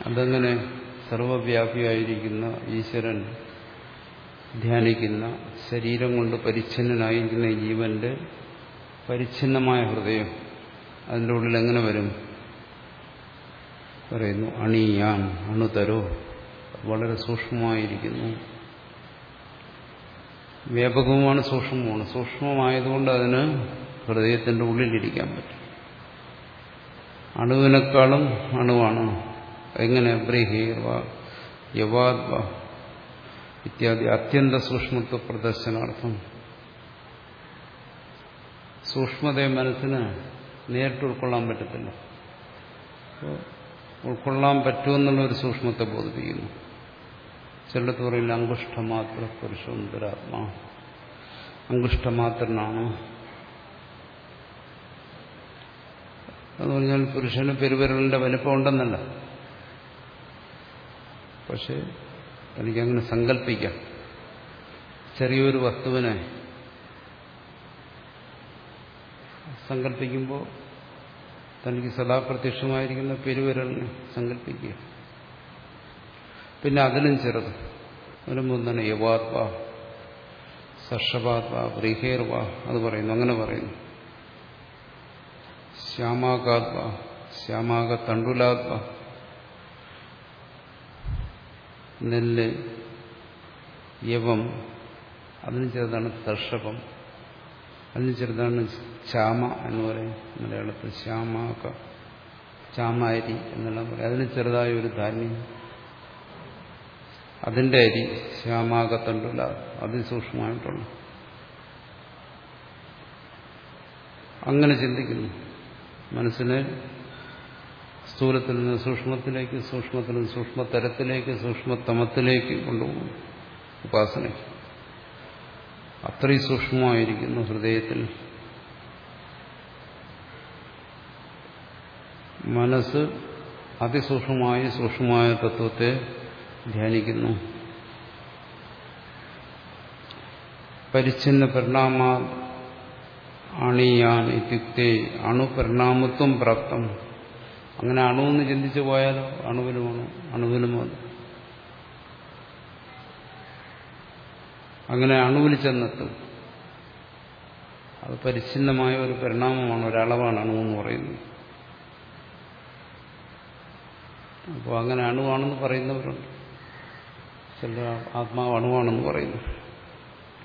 അതങ്ങനെ സർവവ്യാപിയായിരിക്കുന്ന ഈശ്വരൻ ധ്യാനിക്കുന്ന ശരീരം കൊണ്ട് പരിച്ഛിന്നനായിരിക്കുന്ന ജീവന്റെ പരിച്ഛിന്നമായ ഹൃദയം അതിന്റെ ഉള്ളിൽ എങ്ങനെ വരും? പറയുന്നു അണിയാൻ അണുതരോ. വളരെ സൂക്ഷ്മമായിരിക്കുന്നു. വ്യാപകവുമാണ് സൂക്ഷ്മവുമാണ് സൂക്ഷ്മമായതുകൊണ്ട് അതിന് ഹൃദയത്തിന്റെ ഉള്ളിലിരിക്കാൻ പറ്റും. അണുവിനേക്കാളും അണുവാണ്. എങ്ങനെ? ബ്രീഹീർവ ഇത്യാദി അത്യന്ത സൂക്ഷ്മത്വ പ്രദർശനാർത്ഥം. സൂക്ഷ്മതയെ മനസ്സിന് നേരിട്ട് ഉൾക്കൊള്ളാൻ പറ്റത്തില്ല. ഉൾക്കൊള്ളാൻ പറ്റുമെന്നുള്ളൊരു സൂക്ഷ്മത്തെ ബോധിപ്പിക്കുന്നു. ചിലടത്ത് പറയില്ല അങ്കുഷ്ടമാത്ര പുരുഷോന്തരാത്മാ അങ്കുഷ്ടമാത്രനാണ് എന്ന് പറഞ്ഞാൽ പുരുഷന് പെരുവിരലിന്റെ വലിപ്പം ഉണ്ടെന്നല്ല. പക്ഷെ എനിക്കങ്ങനെ സങ്കല്പിക്കാം. ചെറിയൊരു വസ്തുവിനെ സങ്കല്പിക്കുമ്പോൾ തനിക്ക് സദാ പ്രത്യക്ഷമായിരിക്കുന്ന സങ്കല്പിക്കുക. പിന്നെ അതിലും ചെറുത്. വരുമ്പോൾ തന്നെ യവാത്വ സർഷപാത്വ ബ്രീഹേർവ അത് പറയുന്നു അങ്ങനെ പറയുന്നു. ശ്യാമാകാത്വ ശ്യാമാക തണ്ടുലാത്വ നെല്ല് യവം അതിന് ചെറുതാണ് സർഷപം അതിന് ചെറുതാണ് ശ്യാമ എന്ന് പറയും. മലയാളത്തിൽ ശ്യാമാക്ക ചാമാരി എന്നെല്ലാം പറയും. അതിന് ചെറുതായ ഒരു ധാന്യം. അതിന്റെ അരി ശ്യാമാകത്തുണ്ടല്ല അതിസൂക്ഷ്മമായിട്ടുള്ള അങ്ങനെ ചിന്തിക്കുന്നു. മനസ്സിനെ സ്ഥൂലത്തിൽ നിന്ന് സൂക്ഷ്മത്തിലേക്ക് സൂക്ഷ്മത്തിൽ നിന്ന് സൂക്ഷ്മതരത്തിലേക്ക് സൂക്ഷ്മതമത്തിലേക്ക് കൊണ്ടുപോകും ഉപാസനയ്ക്ക്. അത്രയും സൂക്ഷ്മമായിരിക്കുന്നു ഹൃദയത്തിൽ. മനസ്സ് അതിസൂക്ഷ്മമായ സൂക്ഷ്മമായ തത്വത്തെ ധ്യാനിക്കുന്നു. പരിച്ഛിന്ന പരിണാമ അണിയാൻ ഇത്യുക്തി അണുപരിണാമത്വം പ്രാപ്തം. അങ്ങനെ അണുവെന്ന് ചിന്തിച്ചു പോയാലോ? അണുവിനുമാണ് അണുവിനുമാണ് അങ്ങനെ അണുവിൽ ചെന്നെത്തും. അത് പരിച്ഛിന്നമായ ഒരു പരിണാമമാണ് ഒരളവാണ് അണുവെന്ന് പറയുന്നത്. അപ്പോൾ അങ്ങനെ അണുവാണെന്ന് പറയുന്നവരുണ്ട്. ചില ആത്മാവ് അണുവാണെന്ന് പറയുന്നു.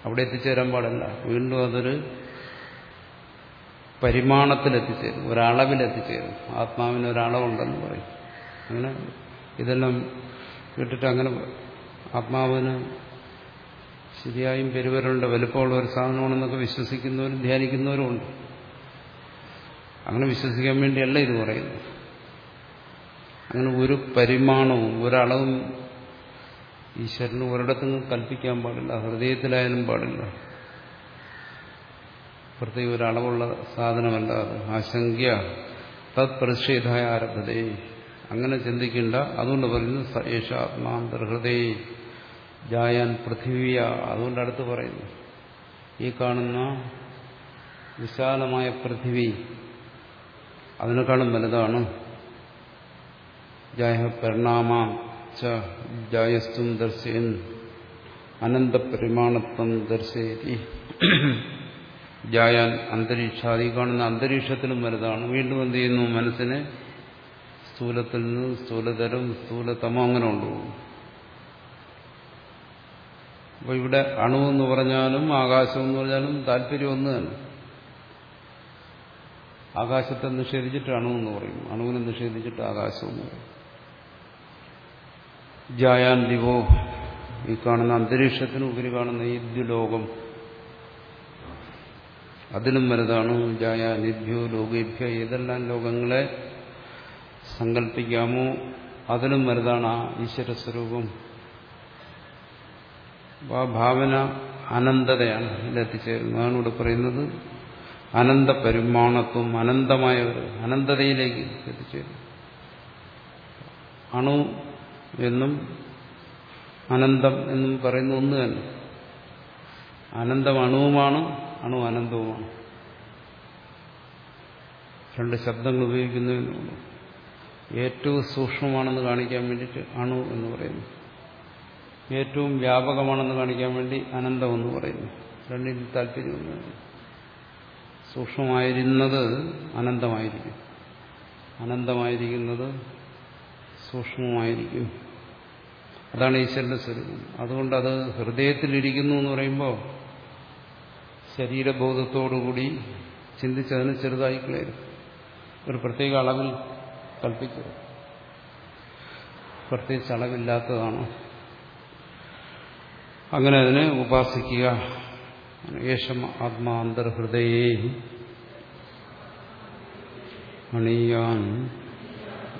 അവിടെ എത്തിച്ചേരാൻ പാടില്ല. വീണ്ടും അതൊരു പരിമാണത്തിലെത്തിച്ചേരും. ഒരളവിലെത്തിച്ചേരും. ആത്മാവിന് ഒരളവുണ്ടെന്ന് പറയും. അങ്ങനെ ഇതെല്ലാം കേട്ടിട്ട് അങ്ങനെ ആത്മാവിന് ശരിയായും പെരുവരുണ്ട് വലുപ്പമുള്ള ഒരു സാധനമാണെന്നൊക്കെ വിശ്വസിക്കുന്നവരും ധ്യാനിക്കുന്നവരും ഉണ്ട്. അങ്ങനെ വിശ്വസിക്കാൻ വേണ്ടിയല്ല ഇത് പറയുന്നത്. അങ്ങനെ ഒരു പരിമാണവും ഒരളവും ഈശ്വരന് ഒരിടത്തുനിന്നും കൽപ്പിക്കാൻ പാടില്ല ഹൃദയത്തിലായാലും പാടില്ല. പ്രത്യേക ഒരളവുള്ള സാധനമല്ല ആശങ്ക തത് പ്രതിഷേധായ ആരംഭതേ അങ്ങനെ ചിന്തിക്കേണ്ട. അതുകൊണ്ട് പറയുന്നു ആത്മാന്തർഹൃദയ ജായാൻ പൃഥിവിയ. അതുകൊണ്ട് അടുത്ത് പറയുന്നു ഈ കാണുന്ന വിശാലമായ പൃഥിവി അതിനേക്കാളും വലുതാണ്. ജായസ്തും ദർശയൻ. അനന്തപരിമാണത്വം ദർശയതി. ജായാൻ അന്തരീക്ഷാദി കാണുന്ന അന്തരീക്ഷത്തിലും വലുതാണ്. വീണ്ടും എന്ത് ചെയ്യുന്നു? മനസ്സിനെ സ്ഥൂലത്തിൽ നിന്ന് സ്ഥൂലതരം സ്ഥൂലതമോ അങ്ങനെ കൊണ്ടുപോകും അപ്പൊ ഇവിടെ അണു എന്ന് പറഞ്ഞാലും ആകാശം എന്ന് പറഞ്ഞാലും താല്പര്യം ഒന്ന് തന്നെ. ആകാശത്തെ നിഷേധിച്ചിട്ട് അണു എന്ന് പറയും. അണുവിനെ നിഷേധിച്ചിട്ട് ആകാശം എന്ന് പറയും. ജായാൻ ദിവോ ഈ കാണുന്ന അന്തരീക്ഷത്തിന് ഉപരി കാണുന്ന ഈ ദ്വിലോകം അതിലും വലുതാണ് ജായാ നിഭ്യോ ലോകേഭ്യ ഏതെല്ലാം ലോകങ്ങളെ സങ്കല്പിക്കാമോ അതിലും വലുതാണ് ആ ഈശ്വര സ്വരൂപം ആ ഭാവന അനന്തതയാണ് ഇതിലെത്തിച്ചേരുന്നത് അതാണ് ഇവിടെ പറയുന്നത്. അനന്ത പരിമാണത്വം അനന്തമായ ഒരു അനന്തതയിലേക്ക് എത്തിച്ചേരും അണു എന്നും അനന്തം എന്നും പറയുന്ന ഒന്ന് തന്നെ. അനന്തം അണുവുമാണ് അണു അനന്തവുമാണ്. രണ്ട് ശബ്ദങ്ങൾ ഉപയോഗിക്കുന്നതിനുള്ളൂ ഏറ്റവും സൂക്ഷ്മമാണെന്ന് കാണിക്കാൻ വേണ്ടിയിട്ട് അണു എന്ന് പറയുന്നു. ഏറ്റവും വ്യാപകമാണെന്ന് കാണിക്കാൻ വേണ്ടി അനന്തം എന്ന് പറയുന്നു. രണ്ടിന് താല്പര്യമൊന്നും സൂക്ഷ്മമായിരുന്നത് അനന്തമായിരിക്കും. അനന്തമായിരിക്കുന്നത് സൂക്ഷ്മമായിരിക്കും. അതാണ് ഈശ്വരന്റെ സ്വരൂപം. അതുകൊണ്ട് അത് ഹൃദയത്തിലിരിക്കുന്നു എന്ന് പറയുമ്പോൾ ശരീരബോധത്തോടുകൂടി ചിന്തിച്ചതിന് ചെറുതായി കളയരുത്. ഒരു പ്രത്യേക അളവിൽ കൽപ്പിക്കരുത്. പ്രത്യേകിച്ച് അളവില്ലാത്തതാണ്. അങ്ങനെ അതിനെ ഉപാസിക്കുക. യേശം ആത്മാന്തർഹൃദയേ അണീയാൻ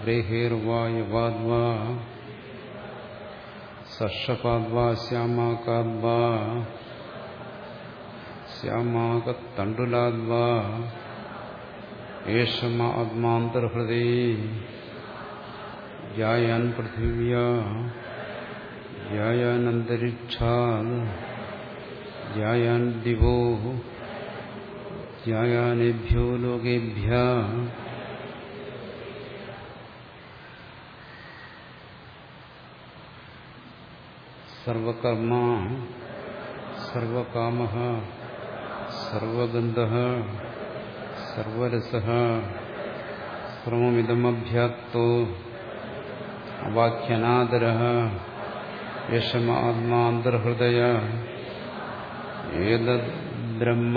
ദേഹേർവാ യവാദ്വാ സർഷപാദ്വാ ശ്യാമാകാദ്വാ ശ്യാമാകത്തണ്ടുലാദ്വാ യേശമ ആത്മാന്തർഹൃദയേ ജായാൻ പൃഥിവ്യ ജായാനന്തരിക്ഷാത് ജായാൻ ദിവോ ജായാനേഭ്യോ ലോകേഭ്യ സർവകർമ്മ സർവകാമ സർവഗന്ധ സർവരസ ശ്രമമിതമഭ്യാത്തോ അവാഖ്യനാദര യശമ ആത്മാന്തർഹൃദയ ഏതദ് ബ്രഹ്മ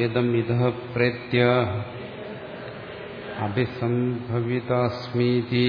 ഏതം ഇത പ്രേത്യ അഭിസംഭവിതാസ്മീതി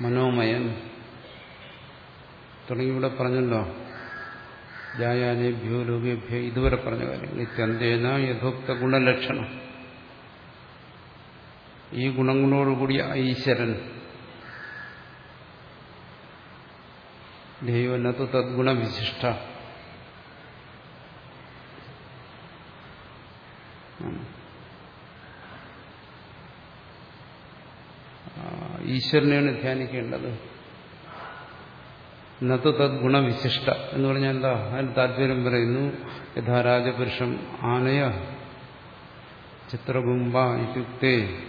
മനോമയൻ തുടങ്ങി ഇവിടെ പറഞ്ഞല്ലോ. ജായാനേഭ്യോ ലോകേഭ്യോ ഇതുവരെ പറഞ്ഞ കാര്യങ്ങൾ. ഇത്യന്തേന യഥോക്ത ഗുണലക്ഷണം. ഈ ഗുണങ്ങളോടുകൂടിയ ഈശ്വരൻ ദൈവനത്ത് തദ്ഗുണവിശിഷ്ട. ഈശ്വരനെയാണ് ധ്യാനിക്കേണ്ടത്. ഇന്നത്തെ തദ്ഗുണവിശിഷ്ട എന്ന് പറഞ്ഞാൽ എന്താ? അതിന് താല്പര്യം പറയുന്നു യഥാ രാജപുരുഷം ആനയ ചിത്രബുംബ ഇത്യുക്തേ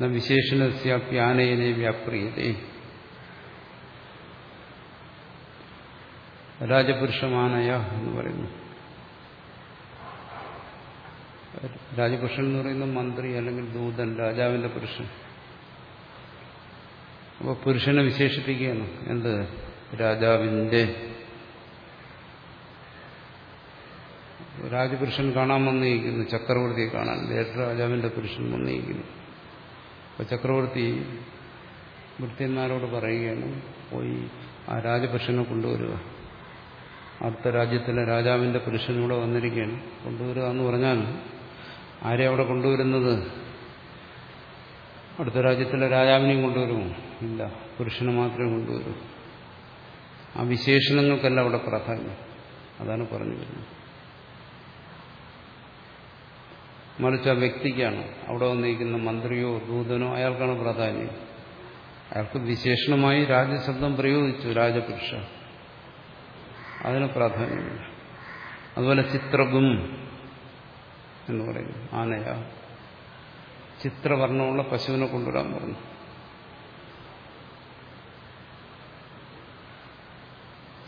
വിശേഷണസ്യാപ്യാനയനെ വ്യാപ്രിയതേ. രാജപുരുഷമാനയ എന്ന് പറയുന്നു. രാജപുരുഷൻ എന്ന് പറയുന്ന മന്ത്രി അല്ലെങ്കിൽ ദൂതൻ രാജാവിന്റെ പുരുഷൻ. അപ്പോൾ പുരുഷനെ വിശേഷിപ്പിക്കുകയാണ്. എന്ത്? രാജാവിന്റെ രാജപുരുഷൻ കാണാൻ വന്നിരിക്കുന്നു. ചക്രവർത്തിയെ കാണാൻ. രാജാവിന്റെ പുരുഷൻ വന്നിരിക്കുന്നു. അപ്പൊ ചക്രവർത്തി വൃത്യന്മാരോട് പറയുകയാണ് പോയി ആ രാജപുരുഷനെ കൊണ്ടുവരിക. അടുത്ത രാജ്യത്തിലെ രാജാവിന്റെ പുരുഷനൂടെ വന്നിരിക്കുകയാണ്. കൊണ്ടുവരിക എന്ന് പറഞ്ഞാൽ ആരെ അവിടെ കൊണ്ടുവരുന്നത്? അടുത്ത രാജ്യത്തിലെ രാജാവിനെയും കൊണ്ടുവരുമോ? ഇല്ല. പുരുഷന് മാത്രമേ കൊണ്ടുവരൂ. ആ വിശേഷണങ്ങൾക്കല്ല അവിടെ പ്രാധാന്യം. അതാണ് പറഞ്ഞു വരുന്നത്. മറിച്ച് ആ വ്യക്തിക്കാണ് അവിടെ വന്നിരിക്കുന്ന മന്ത്രിയോ ദൂതനോ അയാൾക്കാണ് പ്രാധാന്യം. അയാൾക്ക് വിശേഷണമായി രാജശബ്ദം പ്രയോഗിച്ചു രാജപുരുഷ. അതിന് പ്രാധാന്യമില്ല. അതുപോലെ ചിത്രഗും എന്ന് പറയുന്നു. ആനയ. ചിത്രവർണമുള്ള പശുവിനെ കൊണ്ടുവരാൻ പറഞ്ഞു.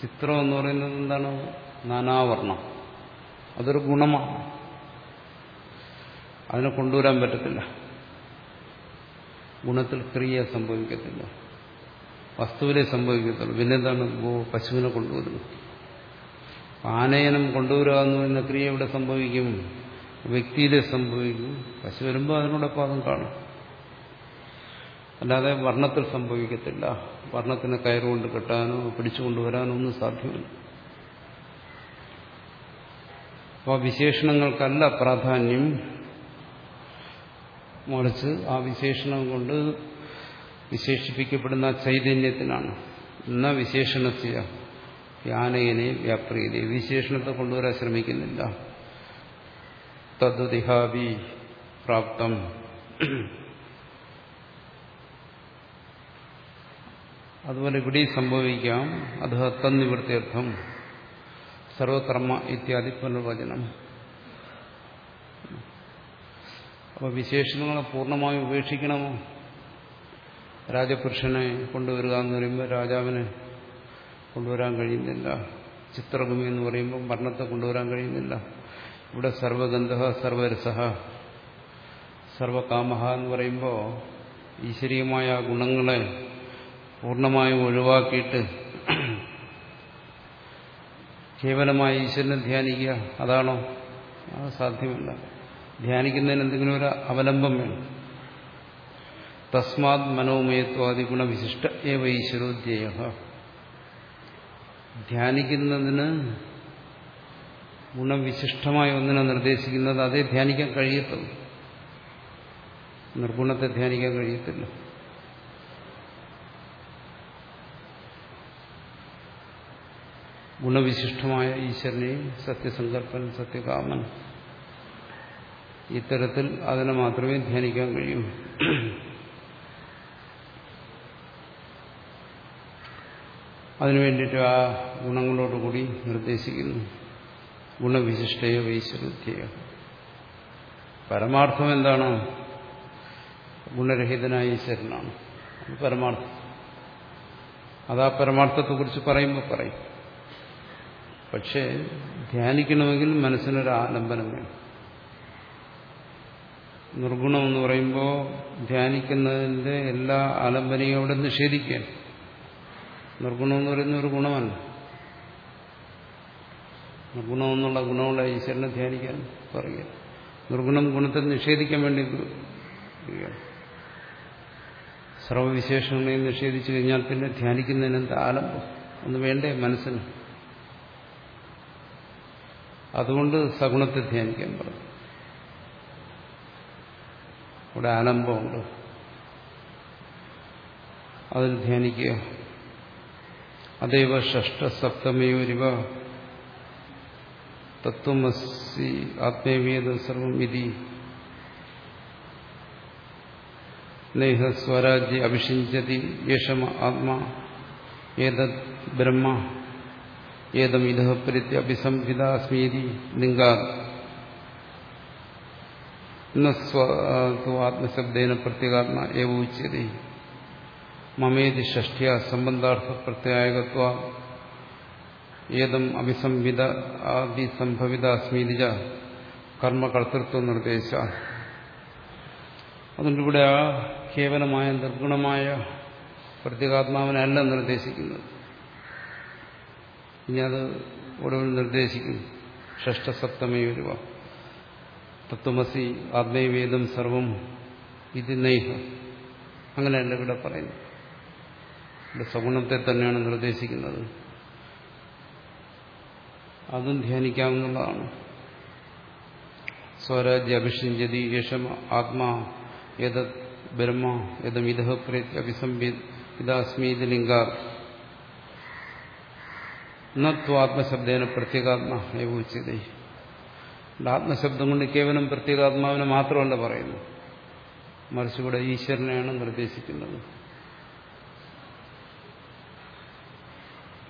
ചിത്രം എന്ന് പറയുന്നത് എന്താണ്? നാനാവർണം അതൊരു ഗുണമാണ്. അതിനെ കൊണ്ടുവരാൻ പറ്റത്തില്ല. ഗുണത്തിൽ ക്രിയ സംഭവിക്കത്തില്ല. വസ്തുവിനെ സംഭവിക്കത്തുള്ളൂ. പിന്നെന്താണ് ഗോ പശുവിനെ കൊണ്ടുവരുന്നു. ആനയനം കൊണ്ടുവരിക എന്ന് പറയുന്ന ക്രിയ ഇവിടെ സംഭവിക്കും? വ്യക്തിയിലെ സംഭവിക്കും. പശു വരുമ്പോൾ അതിനോടൊപ്പം അതും കാണും. അല്ലാതെ വർണത്തിൽ സംഭവിക്കത്തില്ല. വർണത്തിന് കയറുകൊണ്ട് കെട്ടാനോ പിടിച്ചുകൊണ്ടുവരാനോ ഒന്നും സാധ്യമല്ല. അപ്പോൾ വിശേഷണങ്ങൾക്കല്ല പ്രാധാന്യം. മറിച്ച് ആ വിശേഷണം കൊണ്ട് വിശേഷിപ്പിക്കപ്പെടുന്ന ചൈതന്യത്തിനാണ് എന്ന വിശേഷണസ്യ യാനയനെ വ്യാപ്രീതി വിശേഷണത്തെ കൊണ്ടുവരാൻ ശ്രമിക്കുന്നില്ല. തദ്ദിഹാബി പ്രാപ്തം. അതുപോലെ ഇവിടെ സംഭവിക്കാം. അത് തന്നിവൃത്തിയർത്ഥം സർവകർമ്മ ഇത്യാദി പുനർവചനം. അപ്പോൾ വിശേഷണങ്ങളെ പൂർണമായും ഉപേക്ഷിക്കണമോ? രാജപുരുഷനെ കൊണ്ടുവരിക എന്ന് പറയുമ്പോൾ രാജാവിനെ കൊണ്ടുവരാൻ കഴിയുന്നില്ല. ചിത്രഭൂമി എന്ന് പറയുമ്പോൾ മരണത്തെ കൊണ്ടുവരാൻ കഴിയുന്നില്ല. ഇവിടെ സർവഗന്ധ സർവരസ സർവകാമഹ എന്ന് പറയുമ്പോൾ ഈശ്വരീയമായ ഗുണങ്ങളെ പൂർണമായും ഒഴിവാക്കിയിട്ട് കേവലമായി ഈശ്വരനെ ധ്യാനിക്കുക അതാണോ? അത് സാധ്യമല്ല. ധ്യാനിക്കുന്നതിന് എന്തെങ്കിലും ഒരു അവലംബം വേണം. തസ്മാത് മനോമയത്വാദി ഗുണവിശിഷ്ട ഏവ ഈശ്വരോധ്യേയ ധ്യാനിക്കുന്നതിന് ഗുണവിശിഷ്ടമായ ഒന്നിനെ നിർദ്ദേശിക്കുന്നത് അതേ ധ്യാനിക്കാൻ കഴിയത്തുള്ളൂ. നിർഗുണത്തെ ധ്യാനിക്കാൻ കഴിയത്തില്ല. ഗുണവിശിഷ്ടമായ ഈശ്വരനെ സത്യസങ്കല്പൻ സത്യകാമൻ ഇത്തരത്തിൽ അതിനെ മാത്രമേ ധ്യാനിക്കാൻ കഴിയൂ. അതിനു വേണ്ടിയിട്ട് ആ ഗുണങ്ങളോടുകൂടി നിർദ്ദേശിക്കുന്നു. ഗുണവിശിഷ്ടയോ ഈശ്വരുദ്ധ്യയോ പരമാർത്ഥം എന്താണ്? ഗുണരഹിതനായ ഈശ്വരനാണ്. പരമാർത്ഥം. അതാ പരമാർത്ഥത്തെക്കുറിച്ച് പറയുമ്പോൾ പറയും. പക്ഷേ ധ്യാനിക്കണമെങ്കിൽ മനസ്സിനൊരു ആലംബനം വേണം. നിർഗുണം എന്ന് പറയുമ്പോൾ ധ്യാനിക്കുന്നതിന്റെ എല്ലാ ആലംബനയും അവിടെ നിഷേധിക്കുകയാണ്. നിർഗുണം എന്ന് പറയുന്ന ഒരു ഗുണമല്ല. നിർഗുണം എന്നുള്ള ഗുണമുള്ള ഈശ്വരനെ ധ്യാനിക്കാൻ പറയുക. നിർഗുണം ഗുണത്തെ നിഷേധിക്കാൻ വേണ്ടി സർവവിശേഷങ്ങളെയും നിഷേധിച്ചു കഴിഞ്ഞാൽ പിന്നെ ധ്യാനിക്കുന്നതിന് എന്താ ആലംബം? ഒന്ന് വേണ്ടേ മനസ്സിന്. അതുകൊണ്ട് സഗുണത്തെ ധ്യാനിക്കാൻ പറഞ്ഞു. ഇവിടെ ആലംബമുണ്ട്. അതിൽ ധ്യാനിക്കുക. അതേവ ഷഷ്ട സപ്തമയോരിവ തത്വമസി ആത്മേവേദ സർവം ഇതി. നേഹ സ്വരാജ്യ അഭിഷിഞ്ചതി യേഷമ ആത്മാ ഏതത് ബ്രഹ്മ. ഏതം ഇത പരിത്യ അഭിസംഹിത സ്മീതി ലിംഗ ആത്മശബ്ദേന പ്രത്യേകാത്മ ഏവ ഉച്യത മമേതി ഷഷ്ട്യ സംബന്ധാർത്ഥ പ്രത്യായകത്വ ഏതം അഭിസംഹിത അഭിസംഭവിത അസ്മീതിജ കർമ്മകർത്തൃത്വ നിർദ്ദേശ. അതുകൊണ്ട് ഇവിടെ ആ കേവലമായ നിർഗുണമായ പ്രത്യേകാത്മാവിനല്ല നിർദ്ദേശിക്കുന്നത്. ഇനി അത് ഒടുവിൽ നിർദ്ദേശിക്കുന്നു. ഷഷ്ടസപ്തമയൊരുവ തത്വമസി ആത്മൈവേദം സർവം ഇത് നൈഹ. അങ്ങനെയല്ല ഇവിടെ പറയുന്നു. ഇവിടെ സഗുണത്തെ തന്നെയാണ് നിർദ്ദേശിക്കുന്നത്. അതും ധ്യാനിക്കാവുന്നതാണ്. സ്വരാജ്യ അഭിഷിഞ്ചതി യേശം ആത്മാ യഥ ബ്രഹ്മ ഏതം ഇതഹ പ്രേത്യ അഭിസംബിതാസ്മീതി ലിംഗാ നത്വാത്മശബ്ദേന പ്രത്യേകാത്മ ഏവോച്ചതേ ആത്മശബ്ദം കൊണ്ട് കേവലം പ്രത്യേകാത്മാവിനെ മാത്രമല്ല പറയുന്നു. മറിച്ച് ഇവിടെ ഈശ്വരനെയാണ് നിർദ്ദേശിക്കുന്നത്.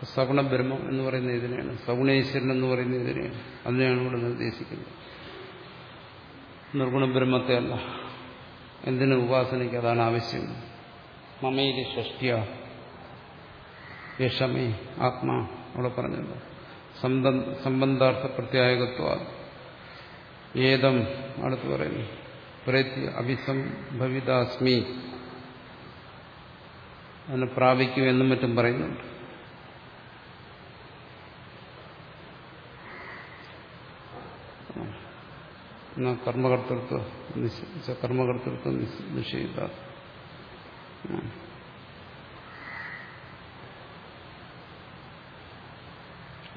സഗുണ ബ്രഹ്മം എന്ന് പറയുന്ന ഇതിനെയാണ് സഗുണേശ്വരൻ എന്ന് പറയുന്ന ഇതിനെയാണ്. അതിനെയാണ് ഇവിടെ നിർദ്ദേശിക്കുന്നത്. നിർഗുണ ബ്രഹ്മത്തെ അല്ല. എന്തിനു ഉപാസനയ്ക്ക് അതാണ് ആവശ്യം. മമയിലെ ഷഷ്ടിയ യഷമേ ആത്മാ. അവിടെ പറഞ്ഞത് സംബന്ധാർത്ഥ പ്രത്യായകത്വ ഏതം അടുത്ത് പറയുന്നു. അഭിസംഭവിതാസ്മി. അതിനെ പ്രാപിക്കും എന്നും മറ്റും പറയുന്നുണ്ട്. കർമ്മകർത്തൃത്വ കർമ്മകർത്തൃത്വം നിഷേധ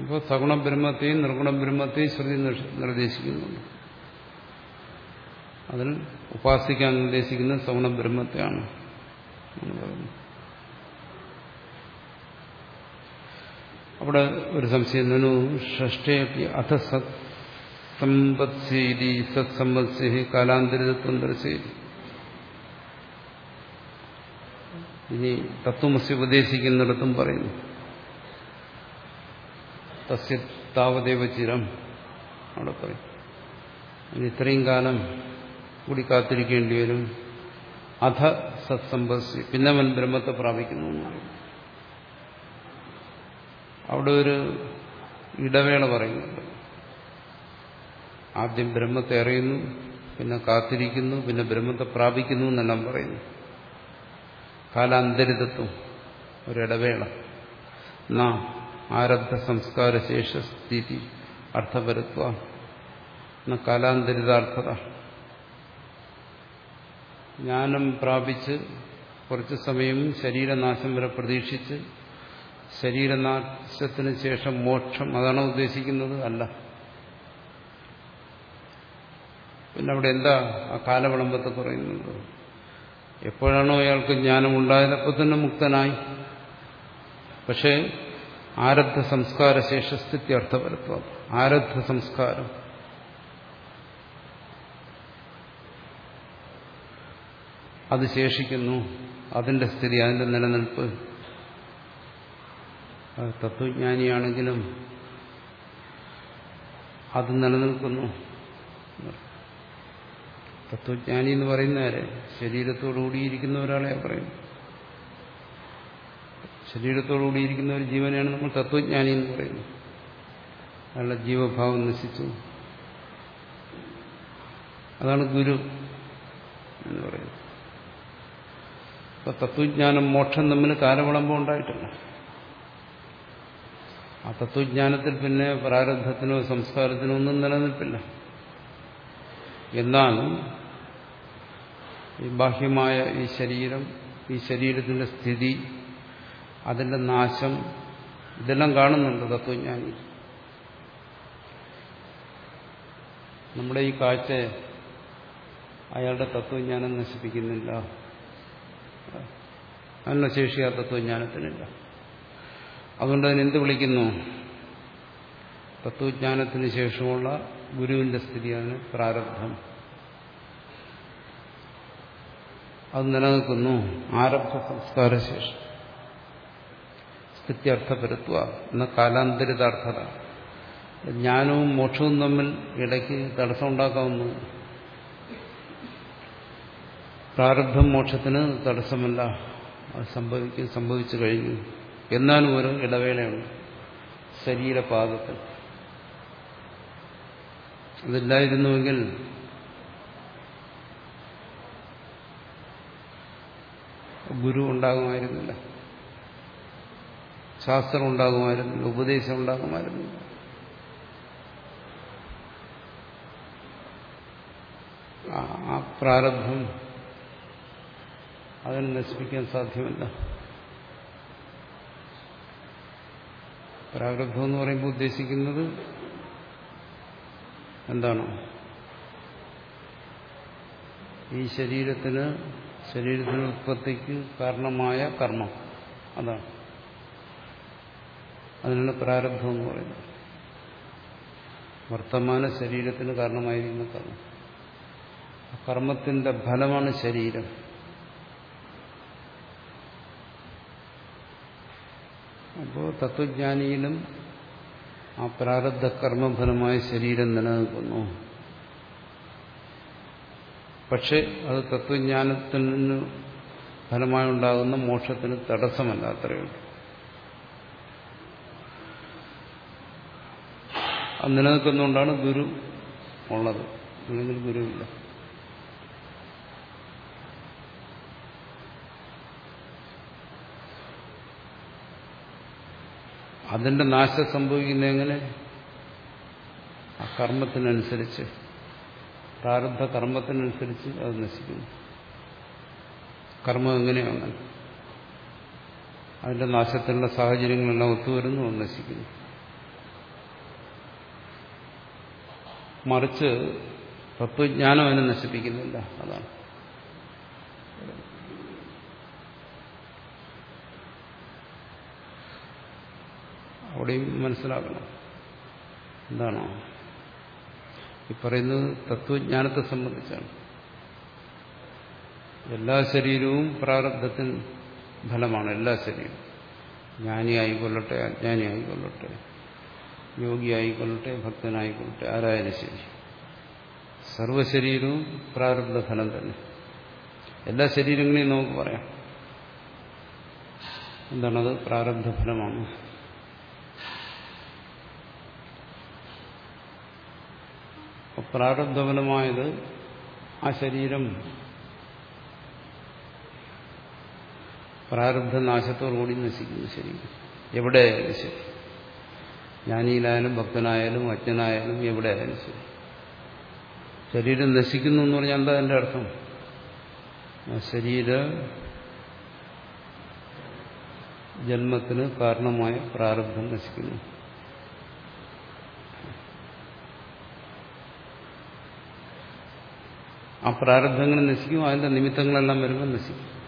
ഇപ്പോൾ സഗുണ ബ്രഹ്മത്തെയും നിർഗുണ ബ്രഹ്മത്തെയും ശ്രുതി നിർദ്ദേശിക്കുന്നുണ്ട്. അതിൽ ഉപാസിക്കാൻ നിർദ്ദേശിക്കുന്നത് സഗുണ ബ്രഹ്മത്തെയാണ് അവിടെ ഒരു സംശയം നനു ഷഷ്ടേപ്പി അധ സത് സമ്പത്സേരി കാലാന്തരിതത്വം ദർശേരി ഇനി തത്വമസി ഉപദേശിക്കുന്നിടത്തും പറയുന്നു. തസ്യ താവദേവ ചിരം അവിടെ പറയും ഇത്രയും കാലം കൂടി കാത്തിരിക്കേണ്ടി വരും അധ സത്സമ്പസ് പിന്നെ അവൻ ബ്രഹ്മത്തെ പ്രാപിക്കുന്നു അവിടെ ഒരു ഇടവേള പറയുന്നുണ്ട്। ആദ്യം ബ്രഹ്മത്തെ അറിയുന്നു പിന്നെ കാത്തിരിക്കുന്നു പിന്നെ ബ്രഹ്മത്തെ പ്രാപിക്കുന്നു എന്നെല്ലാം പറയുന്നു। കാലാന്തരിതത്വം ഒരിടവേള നാ ആരബ്ധ സംസ്കാരശേഷ സ്ഥിതി അർത്ഥപരത്വ കാലാന്തരിതാർത്ഥത. ജ്ഞാനം പ്രാപിച്ച് കുറച്ച് സമയം ശരീരനാശം വരെ പ്രതീക്ഷിച്ച് ശരീരനാശത്തിന് ശേഷം മോക്ഷം അതാണ് ഉദ്ദേശിക്കുന്നത് അല്ല. പിന്നെ അവിടെ എന്താ ആ കാലവിളമ്പത്തെ പറയുന്നത്? എപ്പോഴാണോ അയാൾക്ക് ജ്ഞാനം ഉണ്ടായത് അപ്പോൾ തന്നെ മുക്തനായി. പക്ഷേ ആരബ്ധ സംസ്കാര ശേഷസ്ഥിതി അർത്ഥപരത്വം. ആരബ്ധ സംസ്കാരം. അത് ശേഷിക്കുന്നു. അതിന്റെ സ്ഥിതി അതിന്റെ നിലനിൽപ്പ്. തത്വജ്ഞാനിയാണെങ്കിലും അത് നിലനിൽക്കുന്നു. തത്വജ്ഞാനി എന്ന് പറയുന്നവരെ ശരീരത്തോടുകൂടിയിരിക്കുന്ന ഒരാളെ പറയുന്നു ശരീരത്തോടുകൂടിയിരിക്കുന്ന ഒരു ജീവനെയാണ് നമ്മൾ തത്വജ്ഞാനി എന്ന് പറയുന്നത്. അയാളുടെ ജീവഭാവം നശിച്ചു. അതാണ് ഗുരു എന്ന് പറയുന്നത്. അപ്പൊ തത്വജ്ഞാനം മോക്ഷം തമ്മിൽ കാലവിളമ്പം ഉണ്ടായിട്ടില്ല. ആ തത്വജ്ഞാനത്തിൽ പിന്നെ പ്രാരബ്ധത്തിനോ സംസ്കാരത്തിനോ ഒന്നും നിലനിൽപ്പില്ല. എന്നാലും ഈ ബാഹ്യമായ ഈ ശരീരം ഈ ശരീരത്തിന്റെ സ്ഥിതി അതിന്റെ നാശം ഇതെല്ലാം കാണുന്നുണ്ട് തത്വജ്ഞാനി നമ്മുടെ ഈ കാഴ്ച അയാളുടെ തത്വജ്ഞാനം നശിപ്പിക്കുന്നില്ല. അതിനുള്ള ശേഷി ആ തത്വജ്ഞാനത്തിനില്ല. അതുകൊണ്ട് അതിനെന്ത് വിളിക്കുന്നു? തത്വജ്ഞാനത്തിന് ശേഷമുള്ള ഗുരുവിന്റെ സ്ഥിതിയാണ് പ്രാരബ്ധം. അത് നിലനിൽക്കുന്നു. ആരബ്ധ സംസ്കാരശേഷം. സ്ഥിത്യർത്ഥപരത്വ എന്ന കാലാന്തരിതാർത്ഥത. ജ്ഞാനവും മോക്ഷവും തമ്മിൽ ഇടയ്ക്ക് തടസ്സമുണ്ടാക്കാവുന്നു പ്രാരബ്ധം മോക്ഷത്തിന് തടസ്സമല്ല. അത് സംഭവിക്കും സംഭവിച്ചു കഴിഞ്ഞു. എന്നാലും ഒരു ഇടവേളയുണ്ട്. ശരീരപാദത്തിൽ. അതില്ലായിരുന്നുവെങ്കിൽ ഗുരു ഉണ്ടാകുമായിരുന്നില്ല. ശാസ്ത്രം ഉണ്ടാകുമായിരുന്നില്ല ഉപദേശം ഉണ്ടാകുമായിരുന്നില്ല ആ പ്രാരബ്ധം അതിനെ നശിപ്പിക്കാൻ സാധ്യമല്ല. പ്രാരബ്ധം എന്ന് പറയുമ്പോൾ ഉദ്ദേശിക്കുന്നത് എന്താണ്? ഈ ശരീരത്തിന് ശരീരത്തിന് ഉത്പത്തിക്ക് കാരണമായ കർമ്മം. അതാണ്. അതിനാണ് പ്രാരബ്ധം എന്ന് പറയുന്നത്. വർത്തമാന ശരീരത്തിന് കാരണമായിരിക്കുന്ന കർമ്മം. കർമ്മത്തിന്റെ ഫലമാണ് ശരീരം. അപ്പോൾ തത്വജ്ഞാനിയിലും ആ പ്രാരബ്ധ കർമ്മഫലമായ ശരീരം നിലനിൽക്കുന്നു. പക്ഷെ അത് തത്വജ്ഞാനത്തിന് ഫലമായി ഉണ്ടാകുന്ന മോക്ഷത്തിന് തടസ്സമല്ല അത്രയുള്ളൂ അത് നിലനിൽക്കുന്നതുകൊണ്ടാണ് ഗുരു ഉള്ളത്. അല്ലെങ്കിൽ ഗുരുവില്ല. അതിന്റെ നാശം സംഭവിക്കുന്ന എങ്ങനെ? ആ കർമ്മത്തിനനുസരിച്ച്. പ്രാരബ്ധ കർമ്മത്തിനനുസരിച്ച് അത് നശിക്കുന്നു. കർമ്മം എങ്ങനെയാണ് അതിന്റെ നാശത്തിനുള്ള സാഹചര്യങ്ങളെല്ലാം ഒത്തുവരുന്നു അത് നശിക്കുന്നു. മറിച്ച് തത്വജ്ഞാനം അതിനെ നശിപ്പിക്കുന്നില്ല. അതാണ്. അവിടെയും മനസ്സിലാക്കണം. എന്താണോ? ഈ പറയുന്നത് തത്വജ്ഞാനത്തെ സംബന്ധിച്ചാണ്. എല്ലാ ശരീരവും പ്രാരബ്ധത്തിന് ഫലമാണ്. എല്ലാ ശരീരവും. ജ്ഞാനിയായിക്കൊള്ളട്ടെ അജ്ഞാനിയായിക്കൊള്ളട്ടെ. യോഗിയായിക്കൊള്ളട്ടെ ഭക്തനായിക്കൊള്ളട്ടെ ആരായാലും ശരി. സർവശരീരവും പ്രാരബ്ധ ഫലം തന്നെ. എല്ലാ ശരീരങ്ങളെയും നമുക്ക് പറയാം. എന്താണത്? പ്രാരബ്ധ ഫലമാണ് പ്രാരബ്ധഫലമായത് ആ ശരീരം പ്രാരബ്ധ നാശത്തോടുകൂടി നശിക്കുന്നു ശരീരം. എവിടെയായാലും ശരി. ജ്ഞാനിയിലായാലും ഭക്തനായാലും അജ്ഞനായാലും എവിടെ ആയാലും ശരി. ശരീരം നശിക്കുന്നു എന്ന് പറഞ്ഞാൽ എന്താ എന്റെ അർത്ഥം? ആ ശരീര ജന്മത്തിന് കാരണമായ പ്രാരബ്ധം നശിക്കുന്നു. ആ പ്രാരബ്ധങ്ങൾ നശിക്കും? അതിന്റെ നിമിത്തങ്ങളെല്ലാം വരുമ്പോൾ നശിക്കും.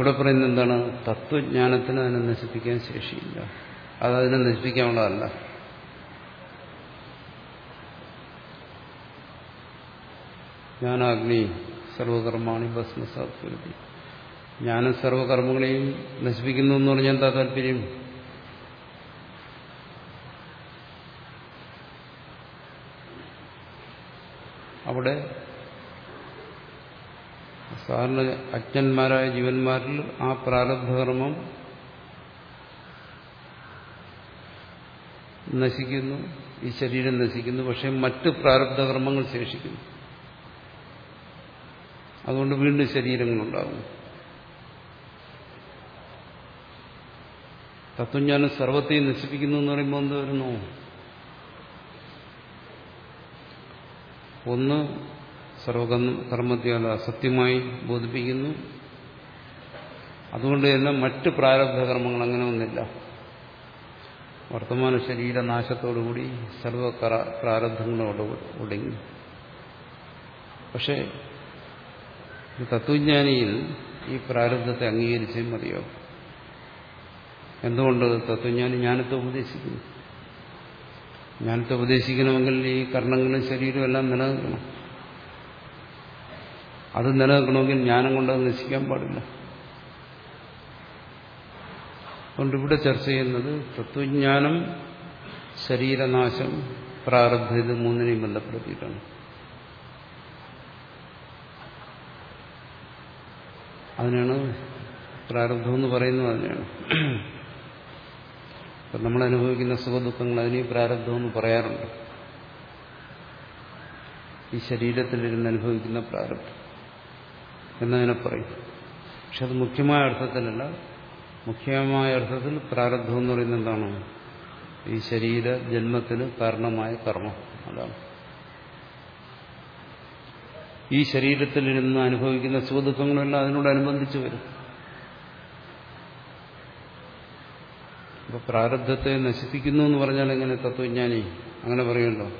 ഇവിടെ പറയുന്നത് എന്താണ്? തത്വജ്ഞാനത്തിന് അതിനെ നശിപ്പിക്കാൻ ശേഷിയില്ല. അത് അതിനെ നശിപ്പിക്കാനുള്ളതല്ല. ജ്ഞാനാഗ്നി സർവകർമാണി ഭസ്മസാത്വരുതി ജ്ഞാനം സർവകർമ്മങ്ങളെയും നശിപ്പിക്കുന്നു എന്ന് പറഞ്ഞാൽ എന്താ താല്പര്യം? അവിടെ സാധാരണ അജ്ഞന്മാരായ ജീവന്മാരിൽ ആ പ്രാരബ്ധകർമ്മം നശിക്കുന്നു ഈ ശരീരം നശിക്കുന്നു പക്ഷെ മറ്റ് പ്രാരബ്ധകർമ്മങ്ങൾ ശേഷിക്കുന്നു. അതുകൊണ്ട് വീണ്ടും ശരീരങ്ങളുണ്ടാകും തത്വജ്ഞാനം സർവത്തെയും നശിപ്പിക്കുന്നു എന്ന് പറയുമ്പോൾ എന്ത് വരുന്നു? ഒന്ന് സർവകർമ്മത്തെയല്ല സത്യമായി ബോധിപ്പിക്കുന്നു. അതുകൊണ്ട് തന്നെ മറ്റ് പ്രാരബ്ധ കർമ്മങ്ങൾ അങ്ങനെ ഒന്നില്ല വർത്തമാന ശരീരനാശത്തോടുകൂടി സർവ പ്രാരബ്ധങ്ങളോട് ഒടുങ്ങി. പക്ഷേ തത്വജ്ഞാനിയിൽ ഈ പ്രാരബ്ധത്തെ അംഗീകരിച്ചേ മതിയോ? എന്തുകൊണ്ട് തത്വജ്ഞാനി ജ്ഞാനത്തെ ഉപദേശിക്കുന്നു? ജ്ഞാനത്തെ ഉപദേശിക്കണമെങ്കിൽ ഈ കർണങ്ങളും ശരീരവും എല്ലാം നിലനിൽക്കണം. അത് നിലനിൽക്കണമെങ്കിൽ ജ്ഞാനം കൊണ്ട് അത് നശിക്കാൻ പാടില്ല. അതുകൊണ്ട് ഇവിടെ ചർച്ച ചെയ്യുന്നത് തത്വജ്ഞാനം ശരീരനാശം പ്രാരബ്ധ ഇത് മൂന്നിനെയും ബന്ധപ്പെടുത്തിയിട്ടാണ്. അതിനാണ് പ്രാരബ്ധം എന്ന് പറയുന്നത് അതിനാണ്. ഇപ്പം നമ്മൾ അനുഭവിക്കുന്ന സുഖദുഃഖങ്ങൾ അതിനെ പ്രാരബ്ധം എന്ന് പറയാറുണ്ട്. ഈ ശരീരത്തിലിരുന്ന് അനുഭവിക്കുന്ന പ്രാരബ്ധം. എന്നതിനെ പറയും. പക്ഷെ അത് മുഖ്യമായ അർത്ഥത്തിലല്ല. മുഖ്യമായ അർത്ഥത്തിൽ പ്രാരബ്ധം എന്ന് പറയുന്നത് എന്താണ്? ഈ ശരീര ജന്മത്തിന് കാരണമായ കർമ്മം. അതാണ്. ഈ ശരീരത്തിൽ ശരീരത്തിലിരുന്ന് അനുഭവിക്കുന്ന സുഖദുഃഖങ്ങളെല്ലാം അതിനോടനുബന്ധിച്ച് വരും. അപ്പൊ പ്രാരബ്ധത്തെ നശിപ്പിക്കുന്നു എന്ന് പറഞ്ഞാൽ എങ്ങനെ? തത്വജ്ഞാനി. അങ്ങനെ പറയുമല്ലോ.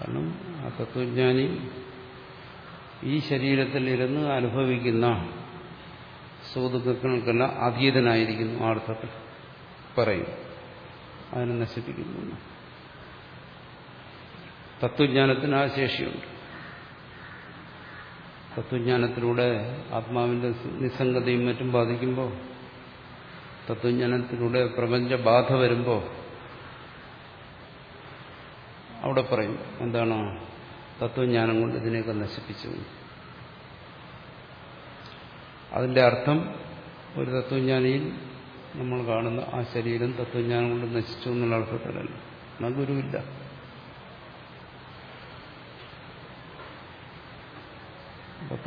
കാരണം ആ തത്വജ്ഞാനി ഈ ശരീരത്തിൽ ഇരുന്ന് അനുഭവിക്കുന്ന സുഖദുഃഖങ്ങൾക്കെല്ലാം അതീതനായിരിക്കുന്നു ആ അർത്ഥത്തിൽ പറയും. അതിനെ നശിപ്പിക്കുന്നു. തത്വജ്ഞാനത്തിന് ആ ശേഷിയുണ്ട് തത്വജ്ഞാനത്തിലൂടെ ആത്മാവിന്റെ നിസ്സംഗതയും മറ്റും ബാധിക്കുമ്പോൾ തത്വജ്ഞാനത്തിലൂടെ പ്രപഞ്ച ബാധ വരുമ്പോൾ അവിടെ പറയും എന്താണ് തത്വജ്ഞാനം കൊണ്ട് ഇതിനെയൊക്കെ നശിപ്പിച്ചു. അതിന്റെ അർത്ഥം ഒരു തത്വജ്ഞാനിയിൽ നമ്മൾ കാണുന്ന ആ ശരീരം തത്വജ്ഞാനം കൊണ്ട് നശിച്ചു എന്നുള്ള അർത്ഥത്തിലല്ല. എന്നാൽ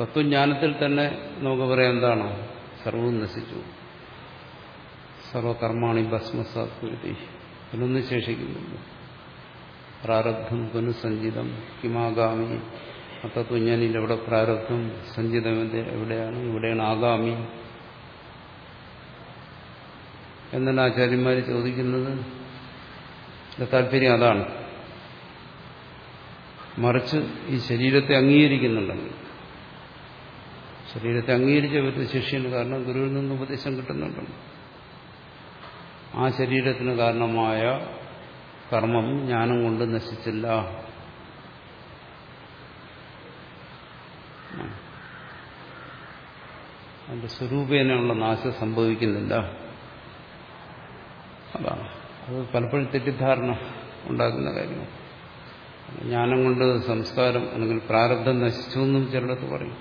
തത്വജ്ഞാനത്തിൽ തന്നെ നമുക്ക് പറയാം എന്താണോ? സർവവും നശിച്ചു. സർവകർമാണി ഭസ്മസാത്മതി ഇതിനൊന്നും ശേഷിക്കുന്നില്ല. പ്രാരബ്ധം പുനഃസഞ്ചിതം കിമാഗാമി. ആ തത്വജ്ഞാനിയിൽ എവിടെ പ്രാരബ്ധം? സഞ്ചിതം എവിടെയാണ്? ഇവിടെയാണ് ആഗാമി. എന്നാണ് ആചാര്യന്മാർ ചോദിക്കുന്നത്? താല്പര്യം അതാണ്. മറിച്ച് ഈ ശരീരത്തെ അംഗീകരിക്കുന്നുണ്ടെങ്കിൽ. ശരീരത്തെ അംഗീകരിച്ച ഒരു ശിഷ്യന് കാരണം ഗുരുവിൽ നിന്ന് ഉപദേശം കിട്ടുന്നുണ്ടല്ലോ. ആ ശരീരത്തിന് കാരണമായ കർമ്മം ജ്ഞാനം കൊണ്ട് നശിച്ചില്ല. അതിന്റെ സ്വരൂപേനുള്ള നാശം സംഭവിക്കുന്നില്ല. അതാണ്. അത് പലപ്പോഴും തെറ്റിദ്ധാരണ ഉണ്ടാക്കുന്ന കാര്യമാണ്. ജ്ഞാനം കൊണ്ട് സംസ്കാരം അല്ലെങ്കിൽ പ്രാരബ്ധം നശിച്ചു എന്നും ചിലടത്ത് പറയും.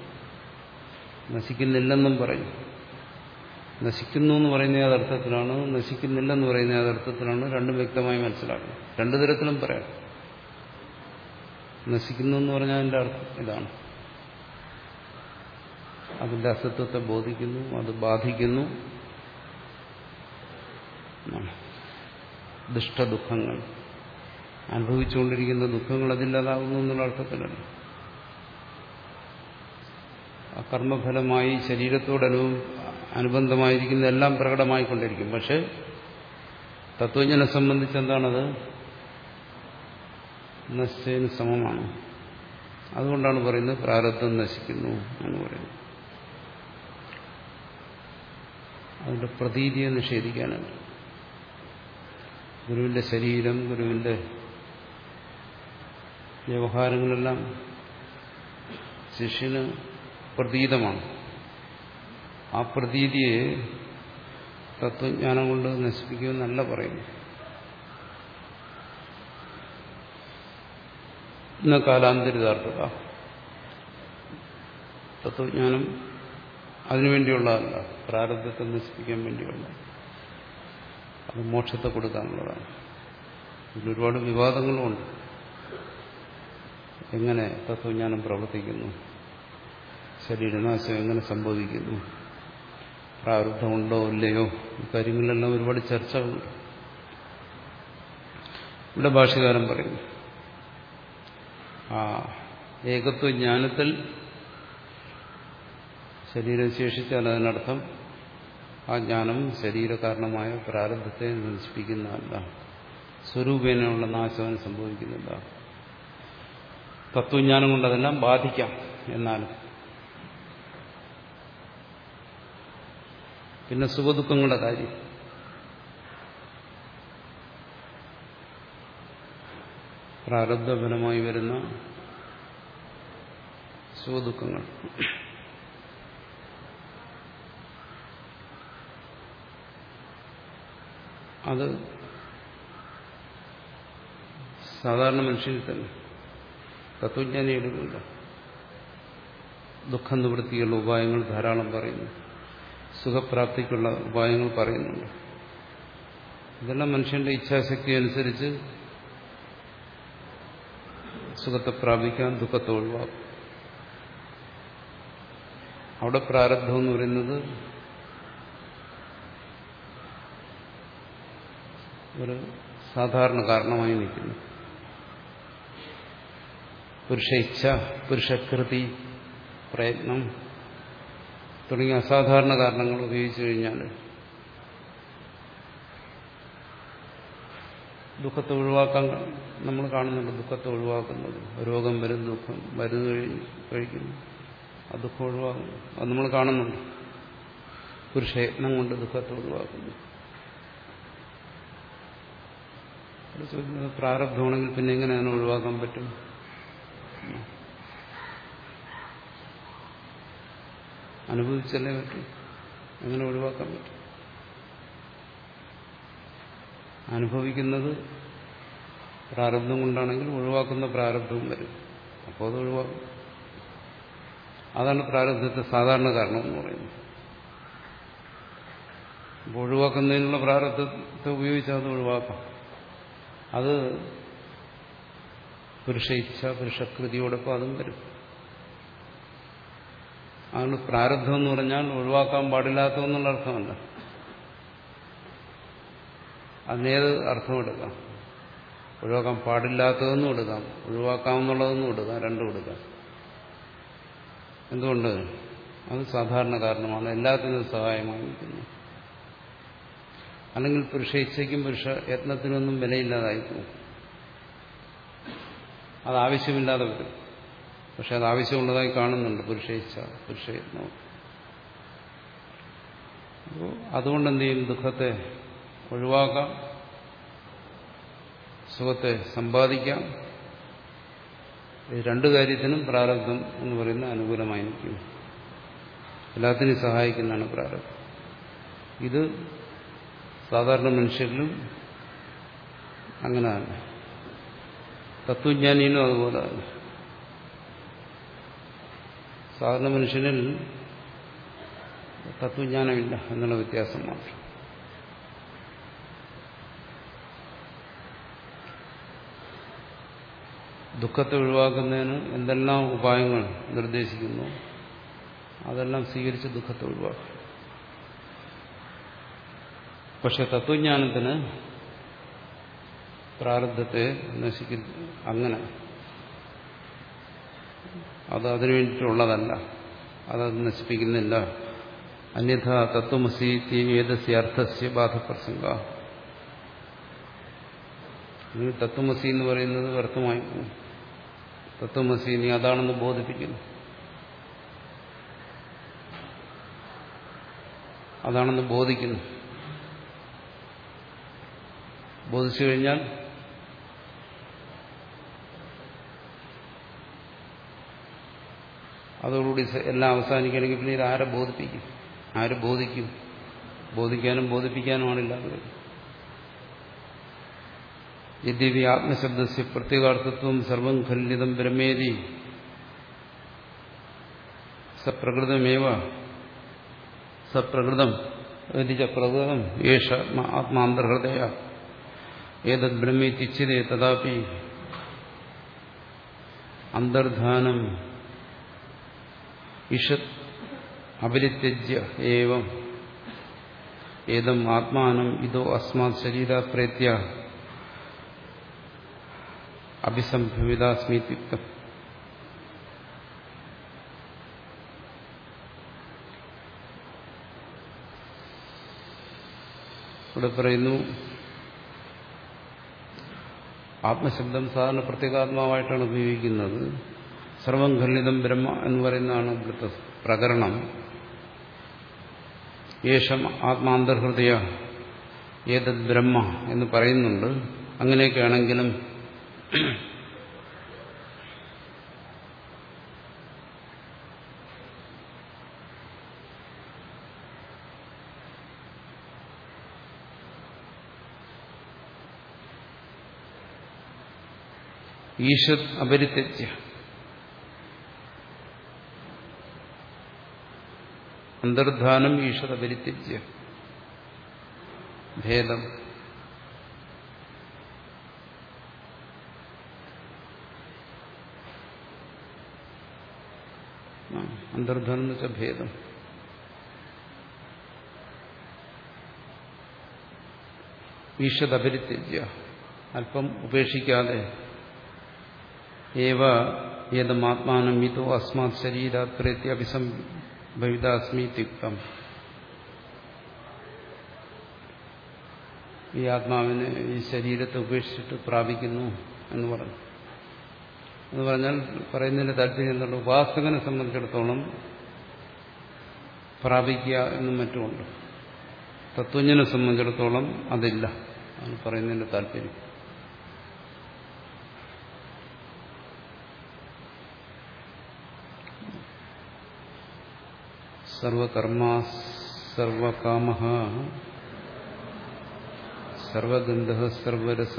നശിക്കുന്നില്ലെന്നും പറയും. നശിക്കുന്നു എന്ന് പറയുന്ന യഥാർത്ഥത്തിലാണ് നശിക്കുന്നില്ലെന്ന് പറയുന്ന യഥാർത്ഥത്തിലാണ് രണ്ടും വ്യക്തമായി മനസ്സിലാക്കണം. രണ്ടു തരത്തിലും പറയാം. നശിക്കുന്നു എന്ന് പറഞ്ഞാൽ അതിന്റെ അർത്ഥം ഇതാണ്. അതിന്റെ അസ്തിത്വത്തെ ബോധിക്കുന്നു അത് ബാധിക്കുന്നു. ദുഷ്ടദുഃഖങ്ങൾ. അനുഭവിച്ചുകൊണ്ടിരിക്കുന്ന ദുഃഖങ്ങൾ അതില്ലാതാകുന്നു എന്നുള്ള അർത്ഥത്തിലല്ല. ആ കർമ്മഫലമായി ശരീരത്തോടനു അനുബന്ധമായിരിക്കുന്ന എല്ലാം പ്രകടമായിക്കൊണ്ടിരിക്കും. പക്ഷെ തത്വജ്ഞനെ സംബന്ധിച്ച് എന്താണത് നശിച്ചതിന് സമമാണ്. അതുകൊണ്ടാണ് പറയുന്നത് പ്രാരബ്ധം നശിക്കുന്നു എന്ന് പറയുന്നത്. അതിന്റെ പ്രതീതിയെ നിഷേധിക്കാനാണ്. ഗുരുവിന്റെ ശരീരം ഗുരുവിന്റെ വ്യവഹാരങ്ങളെല്ലാം ശിഷ്യന് പ്രതീതമാണ്. ആ പ്രതീതിയെ തത്വജ്ഞാനം കൊണ്ട് നശിപ്പിക്കുമെന്നല്ല പറയുന്നു ഇന്ന കാലാന്തരിതാർത്ഥത. തത്വജ്ഞാനം അതിനുവേണ്ടിയുള്ളതല്ല പ്രാരബ്ധത്തെ നശിപ്പിക്കാൻ വേണ്ടിയുള്ള. അത് മോക്ഷത്തെ കൊടുക്കാനുള്ളതാണ്. ഇതിൽ ഒരുപാട് വിവാദങ്ങളുമുണ്ട്. എങ്ങനെ തത്വജ്ഞാനം പ്രവർത്തിക്കുന്നു? ശരീരനാശം എങ്ങനെ സംഭവിക്കുന്നു? പ്രാരബ്ധമുണ്ടോ ഇല്ലയോ? കാര്യങ്ങളിലെല്ലാം ഒരുപാട് ചർച്ചകളുണ്ട്. ഇവിടെ ഭാഷകാരം പറയുന്നു ആ ഏകത്വജ്ഞാനത്തിൽ ശരീരം ശേഷിച്ചാൽ അതിനർത്ഥം ആ ജ്ഞാനം ശരീരകാരണമായ പ്രാരബ്ധത്തെ നശിപ്പിക്കുന്നതല്ല സ്വരൂപേനയുള്ള നാശം സംഭവിക്കുന്നില്ല. തത്വജ്ഞാനം കൊണ്ടതെല്ലാം ബാധിക്കാം എന്നാലും പിന്നെ സുഖദുഃഖങ്ങളുടെ കാര്യം. പ്രാരബ്ധഫലമായി വരുന്ന സുഖദുഃഖങ്ങൾ. അത് സാധാരണ മനുഷ്യൻ തന്നെ തത്വജ്ഞാനി എടുക്കില്ല ദുഃഖം നിവൃത്തിയുള്ള ഉപായങ്ങൾ ധാരാളം പറയുന്നു. സുഖപ്രാപ്തിക്കുള്ള ഉപായങ്ങൾ പറയുന്നുണ്ട്. ഇതെല്ലാം മനുഷ്യന്റെ ഇച്ഛാശക്തി അനുസരിച്ച് സുഖത്തെ പ്രാപിക്കാൻ ദുഃഖത്തെ ഒഴിവാക്കും. അവിടെ പ്രാരബ്ധം എന്ന് പറയുന്നത് ഒരു സാധാരണ കാരണമായി നിൽക്കുന്നു. പുരുഷ ഇച്ഛ പുരുഷകൃതി പ്രയത്നം തുടങ്ങിയ അസാധാരണ കാരണങ്ങൾ ഉപയോഗിച്ചു കഴിഞ്ഞാൽ ദുഃഖത്തെ ഒഴിവാക്കാൻ നമ്മൾ കാണുന്നുണ്ട് ദുഃഖത്തെ ഒഴിവാക്കുന്നത്. രോഗം വരും ദുഃഖം മരുന്ന് കഴിഞ്ഞ് കഴിക്കുന്നു. ആ ദുഃഖം ഒഴിവാക്കുന്നു. അത് നമ്മൾ കാണുന്നുണ്ട്. പുരുഷയത്നം കൊണ്ട് ദുഃഖത്തെ ഒഴിവാക്കുന്നു. പ്രാരബ്ധമാണെങ്കിൽ പിന്നെ എങ്ങനെയാണ് ഒഴിവാക്കാൻ പറ്റും? അനുഭവിച്ചല്ലേ പറ്റും? എങ്ങനെ ഒഴിവാക്കാൻ പറ്റും? അനുഭവിക്കുന്നത് പ്രാരബ്ധം കൊണ്ടാണെങ്കിൽ ഒഴിവാക്കുന്ന പ്രാരബ്ധവും വരും. അപ്പോൾ അത് ഒഴിവാക്കും. അതാണ് പ്രാരബ്ധത്തെ സാധാരണ കാരണം എന്ന് പറയുന്നത്. അപ്പോൾ ഒഴിവാക്കുന്നതിനുള്ള പ്രാരബ്ധത്തെ ഉപയോഗിച്ചാൽ അത് ഒഴിവാക്കാം. അത് പുരുഷ ഇച്ഛ പുരുഷകൃതിയോടൊപ്പം അതും വരും. അതുകൊണ്ട് പ്രാരബ്ധം എന്ന് പറഞ്ഞാൽ ഒഴിവാക്കാൻ പാടില്ലാത്തതെന്നുള്ള അർത്ഥമല്ല. അതിനേത് അർത്ഥം എടുക്കാം? ഒഴിവാക്കാൻ പാടില്ലാത്തതെന്നും എടുക്കാം. ഒഴിവാക്കാമെന്നുള്ളതെന്നും എടുക്കാം. രണ്ടും എടുക്കാം. എന്തുകൊണ്ട്? അത് സാധാരണ കാരണമാണ്. എല്ലാത്തിനും സഹായമായി അല്ലെങ്കിൽ പുരുഷ ഇച്ഛയ്ക്കും പുരുഷ യത്നത്തിനൊന്നും വിലയില്ലാതായി പോകും. അത് വരും. പക്ഷെ അത് ആവശ്യമുള്ളതായി കാണുന്നുണ്ട്. പുരുഷ ഇച്ഛ പുരുഷ അപ്പോൾ അതുകൊണ്ട് എന്ത് ചെയ്യും? ദുഃഖത്തെ ഒഴിവാക്കാം. സുഖത്തെ സമ്പാദിക്കാം. രണ്ടു കാര്യത്തിനും പ്രാരബ്ധം എന്ന് പറയുന്ന അനുകൂലമായിരിക്കും എല്ലാത്തിനും സഹായിക്കുന്നതാണ് പ്രാരബ്ധം. ഇത് സാധാരണ മനുഷ്യരിലും അങ്ങനെ തന്നെ തത്വജ്ഞാനിയിലും അതുപോലെ തന്നെ. സാധാരണ മനുഷ്യനിൽ തത്വജ്ഞാനമില്ല എന്നുള്ള വ്യത്യാസം മാത്രം. ദുഃഖത്തെ ഒഴിവാക്കുന്നതിന് എന്തെല്ലാം ഉപായങ്ങൾ നിർദ്ദേശിക്കുന്നു അതെല്ലാം സ്വീകരിച്ച് ദുഃഖത്തെ ഒഴിവാക്കും പക്ഷെ തത്വജ്ഞാനത്തിന് പ്രാരബ്ധത്തെ നശിക്കുന്നു അങ്ങനെ അത് അതിനു വേണ്ടിയിട്ടുള്ളതല്ല. അതത് നശിപ്പിക്കുന്നില്ല. അന്യഥ തത്വമസി ഏതസ്യ അർത്ഥസ്യ ബാധപ്രസംഗ. തത്വമസി എന്ന് പറയുന്നത് വ്യർത്ഥമായി തത്വമസി നീ അതാണെന്ന് ബോധിപ്പിക്കുന്നു. അതാണെന്ന് ബോധിക്കുന്നു. ബോധിച്ചു കഴിഞ്ഞാൽ അതോടുകൂടി എല്ലാം അവസാനിക്കണമെങ്കിൽ പിന്നെ ആരെ ബോധിപ്പിക്കും? ആര് ബോധിക്കും? ബോധിക്കാനും ബോധിപ്പിക്കാനുമാണില്ലാതെ വരും. യദ്യപി ആത്മശബ്ദസ്യ പ്രത്യേകാർത്ഥത്വം സർവം ഖലിതം ബ്രഹ്മേതി. സപ്രകൃതമേവ? സപ്രകൃതം. പ്രകൃതം. യേശ ആത്മാന്തർഹൃദയ. ഏതത് ബ്രഹ്മേ ബ്രഹ്മേത്തിച്ഛിതേ തഥാപി. അന്തർധാനം. ഇഷത് അപരിത്യജ്യ ഏവം. ഏതം ആത്മാനം ഇതോ അസ്മാത് ശരീര പ്രേത്യ അഭിസംഭവിതാസ്മിത്യുക്തം ഇവിടെ പറയുന്നു ആത്മശബ്ദം സാധാരണ പ്രത്യേകാത്മാവായിട്ടാണ് ഉപയോഗിക്കുന്നത്. സർവം ഖണ്ഡിതം ബ്രഹ്മ എന്ന് പറയുന്നതാണ് ഇവിടുത്തെ പ്രകരണം. യേശം ആത്മാന്തർഹൃദയ ഏതത് ബ്രഹ്മ എന്ന് പറയുന്നുണ്ട്. അങ്ങനെയൊക്കെയാണെങ്കിലും ഈശ്വർ അപരിത്യജ്യ. അന്തർധാനം ഈശത് അപരിത്യജ്യ ഭേദം അന്തർധാനം എന്ന് വെച്ചാൽ ഭേദം ഈശത് അപരിത്യജ്യ അല്പം ഉപേക്ഷിക്കാതെ ഏവ ഏതമാത്മാനം ഇതോ അസ്മാത് ശരീരാത് പ്രേത്യ അഭിസംഭവിതാസ്മി തിക്തം ഈ ആത്മാവിനെ ഈ ശരീരത്തെ ഉപേക്ഷിച്ചിട്ട് പ്രാപിക്കുന്നു എന്ന് പറഞ്ഞു. എന്ന് പറഞ്ഞാൽ പറയുന്നതിന്റെ താല്പര്യം എന്താണ്? ഉപാസകനെ സംബന്ധിച്ചിടത്തോളം പ്രാപിക്കുക എന്നും മറ്റുമുണ്ട്. തത്വജ്ഞനെ സംബന്ധിച്ചിടത്തോളം അതില്ല. ആണ് പറയുന്നതിന്റെ താല്പര്യം. സർവകർമ്മ സർവകാമ സർവഗന്ധ സർവരസ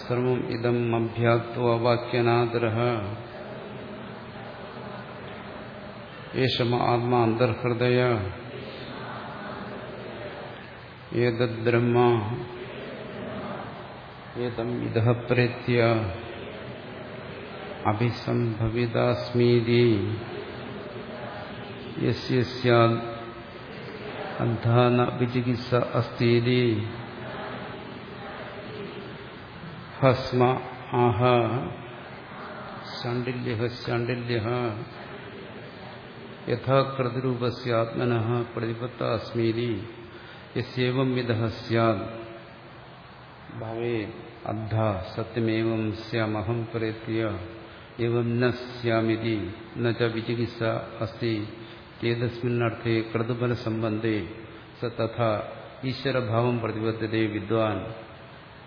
സർവം ഇതം അഭ്യാത്വാക്യനാദര ഏഷമ ആത്മാ അന്തർഹൃദയ ഏതദ്ബ്രഹ്മ ഏതം ഇത പ്രേത്യ അഭിസംഭവിതാസ്മീതി യസ്യ സ്യാദ് അന്ധാന വിചികിത്സ അസ്തീതി ഭസ്മ ആഹ ശാണ്ഡില്യ ശാണ്ഡില്യ യഥാകൃതിരൂപസ്യാത്മന പ്രതിപത്ത അസ്മീതി യസ്യേവം വിധ സ്യാദ് ഭവേ അദ്ധ സത്യമേവം സ്യാമഹം പ്രേത്യ എവം ന സ്യാമിതി ന ച വിചികിത്സ അസ്തി ഏതസ്മിന്നർത്ഥേ ക്രതുബല സംബന്ധേ സ തഥാ ഈശ്വരഭാവം പ്രതിബദ്ധതേ വിദ്വാൻ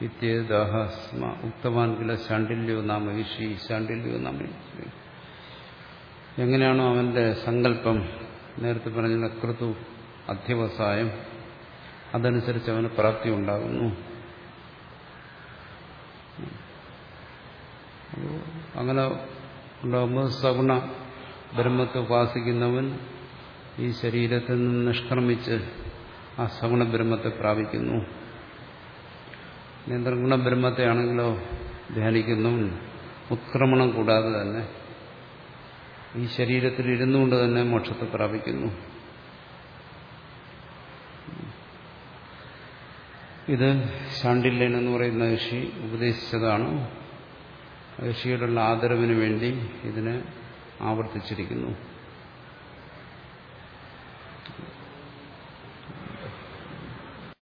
ഇത്യേതാഹ സ്മ. ഉക്തവാൻ കില ശാണ്ഡില്യോ നാമ ഋഷി ശാണ്ഡില്യോ നാമ എങ്ങനെയാണോ അവന്റെ സങ്കല്പം? നേരത്തെ പറഞ്ഞ ക്രതു അധ്യവസായം. അതനുസരിച്ച് അവന് പ്രാപ്തി ഉണ്ടാകുന്നു. അങ്ങനെ ഉണ്ടാകുമ്പോൾ സഗുണ ബ്രഹ്മത്തെ ഉപാസിക്കുന്നവൻ ഈ ശരീരത്തിൽ നിന്ന് നിഷ്ക്രമിച്ച് ആ സഗുണ ബ്രഹ്മത്തെ പ്രാപിക്കുന്നു. നിർഗുണ ബ്രഹ്മത്തെ ആണെങ്കിലോ ധ്യാനിക്കുന്നു. ഉത്ക്രമണം കൂടാതെ തന്നെ ഈ ശരീരത്തിൽ ഇരുന്നു കൊണ്ട് തന്നെ മോക്ഷത്തെ പ്രാപിക്കുന്നു. ഇത് ശാണ്ടില്യൻ എന്ന് പറയുന്ന ഋഷി ഉപദേശിച്ചതാണ്. ഋഷിയോടുള്ള ആദരവിന് വേണ്ടി ഇതിനെ ആവർത്തിച്ചിരിക്കുന്നു.